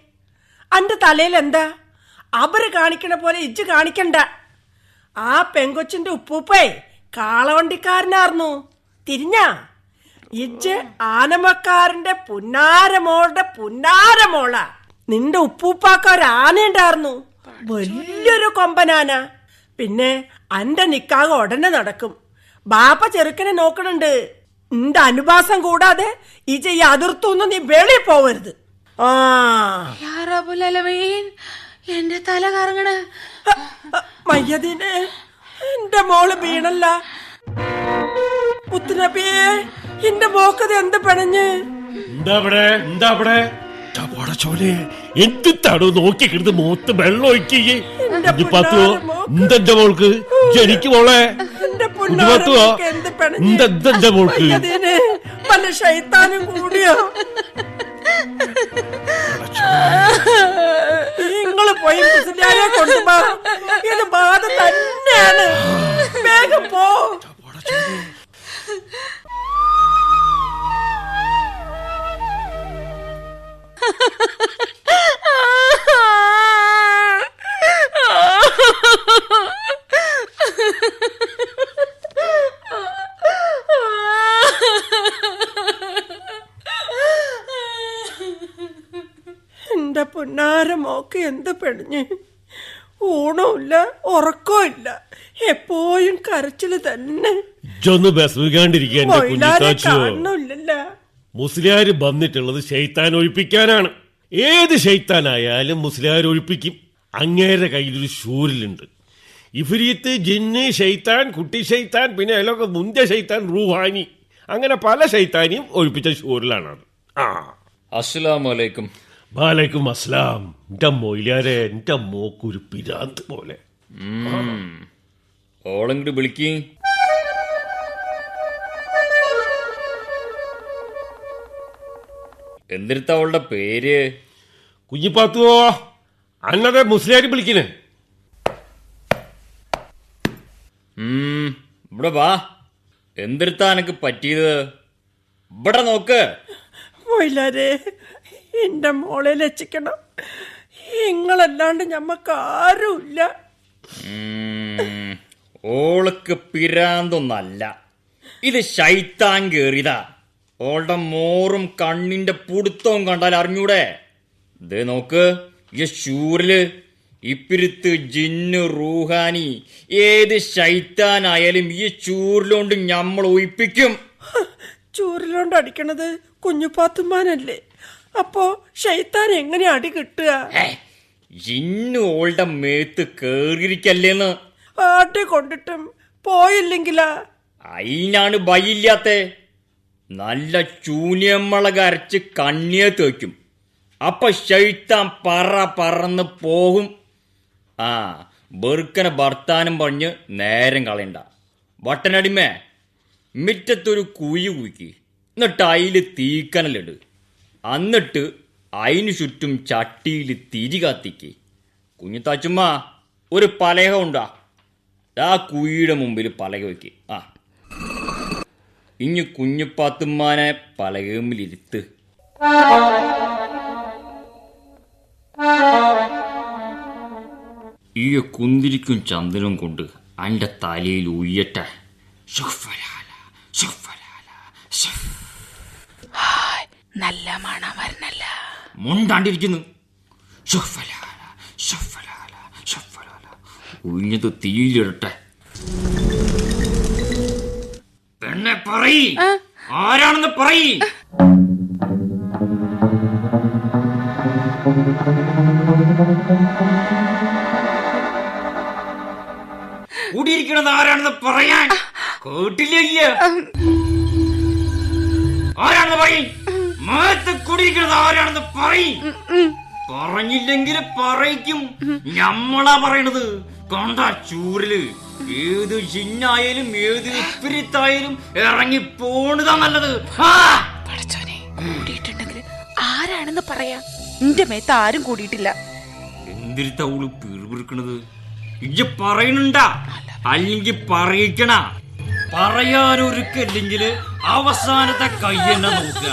അന്റെ തലയിൽ എന്താ? അവർ കാണിക്കണ പോലെ ഇജ്ജ് കാണിക്കണ്ട. ആ പെങ്കൊച്ചിന്റെ ഉപ്പൂപ്പേ കാളവണ്ടിക്കാരനായിരുന്നു തിരിഞ്ഞ. ഇജ് ആനമക്കാരന്റെ പുന്നാരമോളുടെ പുന്നാരമോള. നിന്റെ ഉപ്പൂപ്പാക്ക ഒരു ആനയുണ്ടായിരുന്നു വലിയൊരു കൊമ്പനാന. പിന്നെ അന്റെ നിക്കാക ഉടനെ നടക്കും. ബാപ്പ ചെറുക്കനെ നോക്കണുണ്ട്. നിന്റെ അനുഭാസം കൂടാതെ ഇജ ഈ അതിർത്തൊന്നും നീ വെളി പോവരുത്. ആ. എന്റെ തല കറങ്ങണ. മയ്യതിനെ എന്റെ മോൾ വീണല്ല. മുത്തുനബിയെ എന്റെ മോക്കത് എന്ത് പിണഞ്ഞ്? എന്താ അവിടെ? എന്താ അവിടെ? എന്ത് എന്തിട്ടാണോ നോക്കി കിടന്ന് മൂത്ത് വെള്ളം ഒഴിക്കുകയെ പത്തുവോ എന്തെന്റെ മോൾക്ക്? മോളെ. എന്തെന്റെ പല ശൈത്താനും കൂടിയോ? നിങ്ങൾ പോയി മുസ്ലിയാരെ കൊണ്ടുപോ ഇത് ബാധ തന്നെയാണ്. വേഗം പോ. എന്റെ പൊന്നാര മോക്ക് എന്ത് പെടിഞ്ഞ് ഊണമില്ല ഉറക്കമില്ല എപ്പോഴും കരച്ചിൽ തന്നെ. ഇജ്ജൊന്ന് മുസ്ലിയാര് വന്നിട്ടുള്ളത് ഷെയ്ത്താൻ ഒഴിപ്പിക്കാനാണ്. ഏത് ഷെയ്ത്താനായാലും മുസ്ലിയാർ ഒഴിപ്പിക്കും. അങ്ങേരുടെ കയ്യിലൊരു ശൂരിലുണ്ട്. ഇഫ്രീത്ത് ജിന്ന് ഷെയ്ത്താൻ കുട്ടി ഷെയ്ത്താൻ പിന്നെ അതിലൊക്കെ മുന്തിയ ഷെയ്ത്താൻ റൂഹാനി. അങ്ങനെ പല ഷെയ്ത്താനിയും ഒഴിപ്പിച്ച ഷൂരിലാണ് അത് ആ അസ്സലാമലൈക്കും വാലൈക്കും അസ്ലാം എന്റെ മൊയിലാരെ എന്റെ മോക്കൊരു പിരാന്ത് പോലെ. ഓളങ്ങോട്ട് വിളിക്കേ. എന്തിരുത്ത അവളുടെ പേര്? കുഞ്ഞിപ്പാത്തുവോ? അന്നതെ മുസ്ലിയാർ വിളിക്കണേ ഇവിടെ വാ. എന്തിരുത്താ എനക്ക് പറ്റിയത്? ഇവിടെ നോക്ക്. മൊയിലാരെ എന്റെ മോളെ രക്ഷിക്കണം നിങ്ങളല്ലാണ്ട് ഞമ്മക്ക് ആരുമില്ല ഓൾക്ക് പിരാന്തൊന്നല്ല. ഇത് ശൈത്താൻ കേറിയതാ. ഓളുടെ മോറും കണ്ണിന്റെ പുടുത്തവും കണ്ടാൽ അറിഞ്ഞൂടെ? ഇത് നോക്ക് ഈ ശൂരിൽ ഇപ്പിരുത്ത് ജിന്ന് റൂഹാനി ഏത് ശൈത്താനായാലും ഈ ചൂരിലോണ്ട് ഞമ്മൾ ഒഴിപ്പിക്കും ചൂരിലോണ്ട് അടിക്കണത് കുഞ്ഞു കുഞ്ഞുപാത്തുമാനല്ലേ അപ്പോ ഷെയ്ത്താൻ എങ്ങനെ അടി കിട്ടുക? ഇന്നു ഓളുടെ മേത്ത് കേറിയിരിക്കല്ലേന്ന്. ആട്ടി കൊണ്ടിട്ടും പോയില്ലെങ്കിലാ. അയിനാണ് ഭയില്ലാത്ത. നല്ല ചൂനിയമ്മളക അരച്ച് കണ്ണിയെ തേക്കും. അപ്പൊ ശൈത്താൻ പറ പറന്ന് പോകും. ആ ബെറുക്കനെ ഭർത്താനം പറഞ്ഞ് നേരം കളയണ്ട. വട്ടനടിമേ മിറ്റത്തൊരു കുഴി കുഴിക്ക്. എന്നിട്ട് അയിൽ തീക്കനലിട്. എന്നിട്ട് അതിനു ചുറ്റും ചട്ടിയിൽ തിരി കത്തിക്ക്. കുഞ്ഞിത്താച്ചുമ്മ ഒരു പലക ഉണ്ടാ ആ കുഴിയുടെ മുമ്പിൽ പലക വെക്ക്. ആ. ഇഞ്ഞു കുഞ്ഞുപ്പാത്തുമ്മാനെ പലകമ്മിലിരുത്ത് ഈ കുന്തിരിക്കും ചന്ദനും കൊണ്ട് അന്റെ തലയിൽ ഉയ്യട്ടെ. ഷഫലാല ഷഫലാല ശുഫ്. നല്ല മണം വരണല്ല മുണ്ടാണ്ടിരിക്കുന്നു ഉഴിഞ്ഞത് തീയിലിടട്ടെ. പെണ്ണെ പറയ്. ആരാണെന്ന് പറയ്. കൂടിയിരിക്കണത് ആരാണെന്ന് പറയാൻ കേട്ടില്ല ആരാണെന്ന് പറയും. കൂടിയിരിക്കണത് ആരാണെന്ന് പറയും. പറഞ്ഞില്ലെങ്കിൽ പറയിക്കും. ഞമ്മളാ പറയണത്. കണ്ട ചൂരിൽ. ഏത് ജിന്നായാലും ഏത് ഇപ്പിരിത്തായാലും ഇറങ്ങി പോണതാ നല്ലത്! പടച്ചോനെ കൂടിയിട്ടുണ്ടെങ്കിൽ ആരാണെന്ന് പറയാ? നിന്റെ മേത്ത് ആരും കൂടിയിട്ടില്ല. എന്തിരുത്ത അവൾ പിറുപിറുക്കണത്? ഇജ്ജ പറയണുണ്ടാ. അല്ലെങ്കിൽ പറയിക്കണ. പറയാനൊരുക്കല്ലെങ്കിൽ അവസാനത്തെ കൈ എന്നാ നോക്കുക.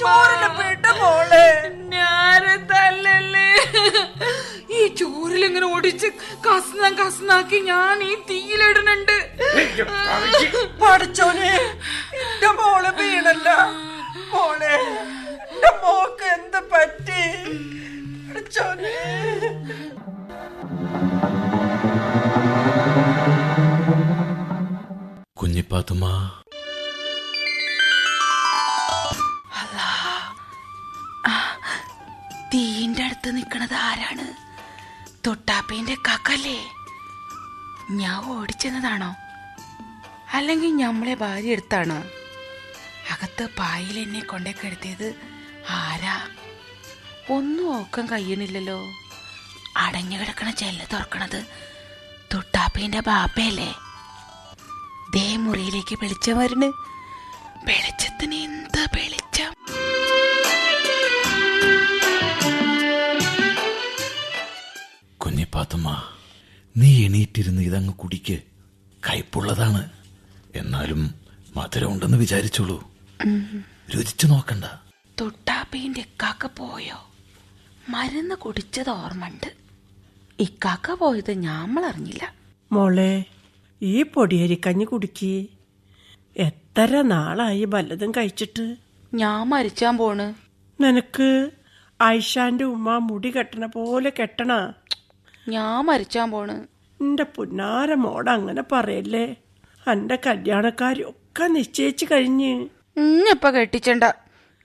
ചോറിൽ വിട് മോളെ. ഈ ചോറിലിങ്ങനെ ഒടിച്ച് കസ്ന കസ്നാക്കി ഞാൻ ഈ തീയിലിടുന്നുണ്ട്. പഠിച്ചോനെ എന്റെ മോൾ വീണല്ല. മോളെ എന്റെ മോക്ക് എന്ത് പറ്റി? പഠിച്ചോനെ കുഞ്ഞിപ്പാത്തുമ്മ തീന്റെ അടുത്ത് നിക്കണത് ആരാണ്? തൊട്ടാപ്പേന്റെ കാക്കല്ലേ? ഞാൻ ഓടിച്ചെന്നതാണോ? അല്ലെങ്കിൽ ഞമ്മളെ ഭാര്യ എടുത്താണോ? അകത്ത് പായിൽ എന്നെ കൊണ്ടേ കെടുത്തിയത് ആരാ? ഒന്നും ഓക്കം കഴിയണില്ലല്ലോ. അടഞ്ഞു കിടക്കണ ചെല്ല തുറക്കണത് തൊട്ടാപ്പേന്റെ ബാപ്പയല്ലേ? ദേ മുറിയിലേക്ക് വെളിച്ചം വരണ് വെളിച്ചത്തിന് എന്ത് വെളിച്ചം? കുഞ്ഞിപ്പാത്തുമ്മ നീ എണീറ്റിരുന്ന് ഇതങ്ങ് കുടിക്ക്. കയ്പുള്ളതാണ്. എന്നാലും മധുരം ഉണ്ടെന്ന് വിചാരിച്ചോളൂ. രുചിച്ചു നോക്കണ്ട. തൊട്ടാപ്പീന്റെ ഇക്കാക്ക പോയോ? മരുന്ന് കുടിച്ചത് ഓർമ്മണ്ട് ഇക്കാക്ക പോയത് ഞാമ്മളറിഞ്ഞില്ല. മോളെ ഈ പൊടിയരിക്കഞ്ഞി കുടിക്ക്. എത്ര നാളായി വല്ലതും കഴിച്ചിട്ട്? ഞാൻ മരിച്ചാൻ പോണ്. നിനക്ക് ഐഷാന്റെ ഉമ്മ മുടി കെട്ടണ പോലെ കെട്ടണ. ഞാൻ മരിച്ചാൻ പോണ്. എന്റെ പുന്നാര മോട അങ്ങനെ പറയല്ലേ? എന്റെ കല്യാണക്കാരൊക്കെ നിശ്ചയിച്ചു കഴിഞ്ഞ്. ഇന്നിപ്പ കെട്ടിച്ചണ്ട.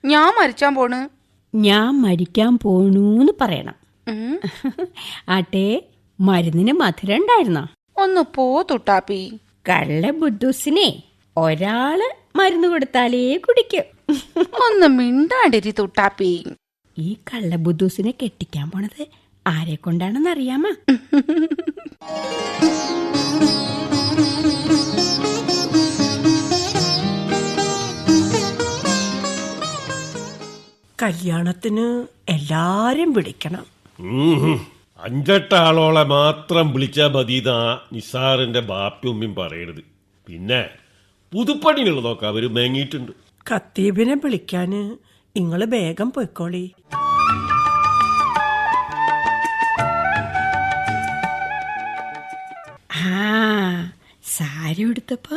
ഞാൻ മരിച്ചാൻ പോണ്. ഞാൻ മരിക്കാൻ പോണൂന്ന് പറയണം. ആട്ടെ മരുന്നിന് മധുരം ഉണ്ടായിരുന്ന? ഒന്ന് പോ തൊട്ടാപ്പി. കള്ള ബുദ്ധൂസിനെ ഒരാൾ മരുന്ന് കൊടുത്താലേ കുടിക്കും. ഒന്ന് മിണ്ടാണ്ടിരി തൊട്ടാപ്പി. ഈ കള്ള ബുദ്ധൂസിനെ കെട്ടിക്കാൻ പോണത് ആരെ കൊണ്ടാണെന്ന് അറിയാമോ കല്യാണത്തിന് എല്ലാരും വിളിക്കണം. അഞ്ചെട്ട് അഞ്ചെട്ടാളോളെ മാത്രം വിളിച്ചാ മതിന്നാ നിസാറിന്റെ ബാപ്പി ഉമ്മയും പറയരുത് പിന്നെ പുതുപ്പണിയുള്ളതൊക്കെ അവർ മേങ്ങിയിട്ടുണ്ട്. ഖത്തീബിനെ വിളിക്കാന് ഇങ്ങൾ വേഗം പൊയ്ക്കോളി. സാരി ഉടുത്തപ്പോ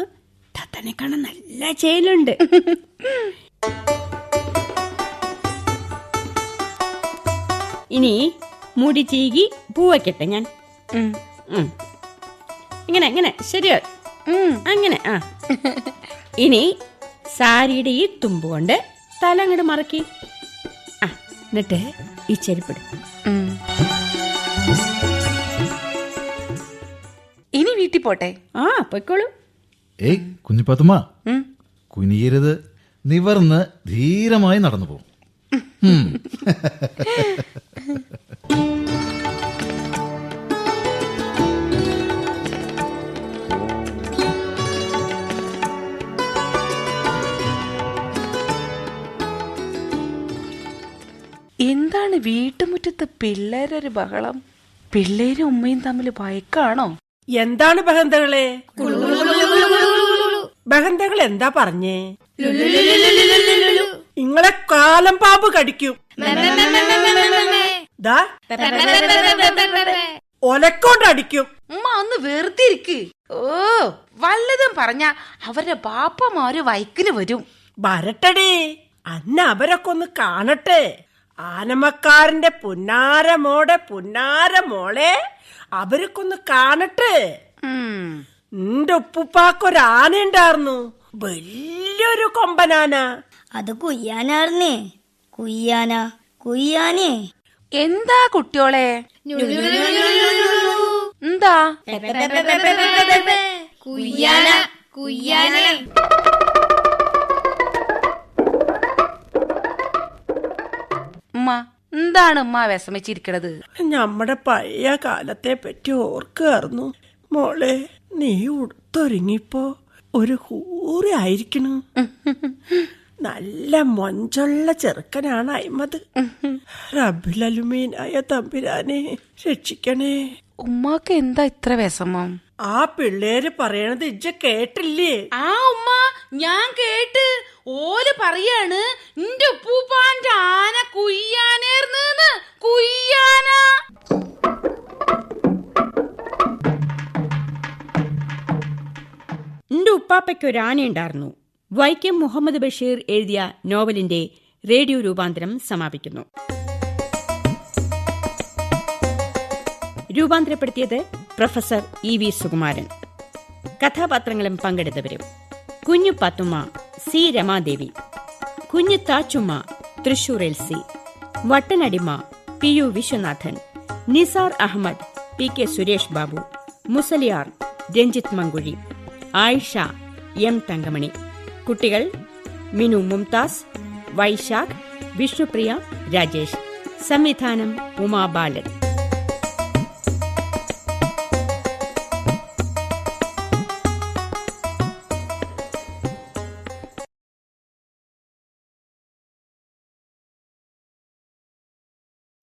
തത്തനെ കാണാൻ നല്ല ചേലുണ്ട് ഇനി മുടി ചീകി പൂവയ്ക്കട്ടെ ഞാൻ. ഇങ്ങനെ ഇങ്ങനെ ശരിയോ? അങ്ങനെ ആ. ഇനി സാരിയുടെ ഈ തുമ്പ് കൊണ്ട് തല അങ്ങോട്ട് മറക്കി. ആ എന്നിട്ട് ഈ ചെരുപ്പിടും വീട്ടിൽ പോട്ടെ. ആ പൊയ്ക്കോളൂ. ഏയ് കുഞ്ഞിപ്പാത്തുമ്മ. ഉം. കുനിയരുത്. നിവർന്ന് ധീരമായി നടന്നു പോകും. എന്താണ് വീട്ടുമുറ്റത്ത് പിള്ളേരൊരു ബഹളം? പിള്ളേരും ഉമ്മയും തമ്മിൽ ഭയക്കാണോ എന്താണ് ബഹന്തകളെ? ബഹന്തകൾ എന്താ പറഞ്ഞേ? നിങ്ങളെ കാലം പാമ്പ് കടിക്കും. ദാ ഒലക്കോണ്ടടിക്കും ഉമ്മ ഒന്ന് വെറുതെ ഇരിക്ക് ഓ വല്ലതും പറഞ്ഞ അവരുടെ ബാപ്പമാര് വൈക്കിന് വരും. വരട്ടടി. അന്ന് അവരൊക്കെ ഒന്ന് കാണട്ടെ. ആനമക്കാരന്റെ പുന്നാര മോടെ പുന്നാര മോളെ. അവരൊക്കൊന്ന് കാണട്ടെ. ഉം. നിന്റെ ഉപ്പുപ്പാക്കൊരു ആന ഉണ്ടായിരുന്നു വലിയൊരു കൊമ്പനാന. അത് കുയ്യാനാർന്നേ. കുയ്യാന കുയ്യാനേ. എന്താ കുട്ടിയോളെ? എന്താ? കുയ്യാന കുയ്യാനേ. ഉമ്മ എന്താണ് ഉമ്മ വിഷമിച്ചിരിക്കണത്? നമ്മുടെ പഴയ കാലത്തെ പറ്റി ഓർക്കായിരുന്നു. മോളെ നീ ഉടുത്തൊരുങ്ങിപ്പോ ഒരു കൂറി ആയിരിക്കണു. നല്ല മൊഞ്ചുള്ള ചെറുക്കനാണ് അയിമത്. റബിലലുമീനായ തമ്പുരാനെ രക്ഷിക്കണേ. ഉമ്മാക്ക് എന്താ ഇത്ര വിഷമം? ആ പിള്ളേര് പറയണത് ഇജ്ജ കേട്ടില്ലേ? ആ ഉമ്മ ഞാൻ കേട്ട്. ഓൽ പറയാണ് നിന്റെ ഉപ്പൂപ്പാന്റെ ആന കുയ്യാനേർന്ന് കുയ്യാന. എന്റെ ഉപ്പാപ്പയ്ക്ക് ഒരു ആനയുണ്ടായിരുന്നു വൈക്കം മുഹമ്മദ് ബഷീർ എഴുതിയ നോവലിന്റെ റേഡിയോ രൂപാന്തരം സമാപിക്കുന്നു. രൂപാന്തരപ്പെടുത്തിയത് പ്രൊഫസർ ഇ വി സുകുമാരൻ. കഥാപാത്രങ്ങളും പങ്കെടുത്തവരും. Kunju Pathumma C Ramadevi Kunju Thachumma Thrissur L C വട്ടനടിമ P U Viswanathan Nisar Ahammed P K Suresh Babu Musaliyar Ranjith Mankuzhi Ayisha M Thankamani. കുട്ടികൾ മിനു മുംതാസ് വൈശാഖ് വിഷ്ണുപ്രിയ രാജേഷ്. സംവിധാനം ഉമാ ബാലൻ.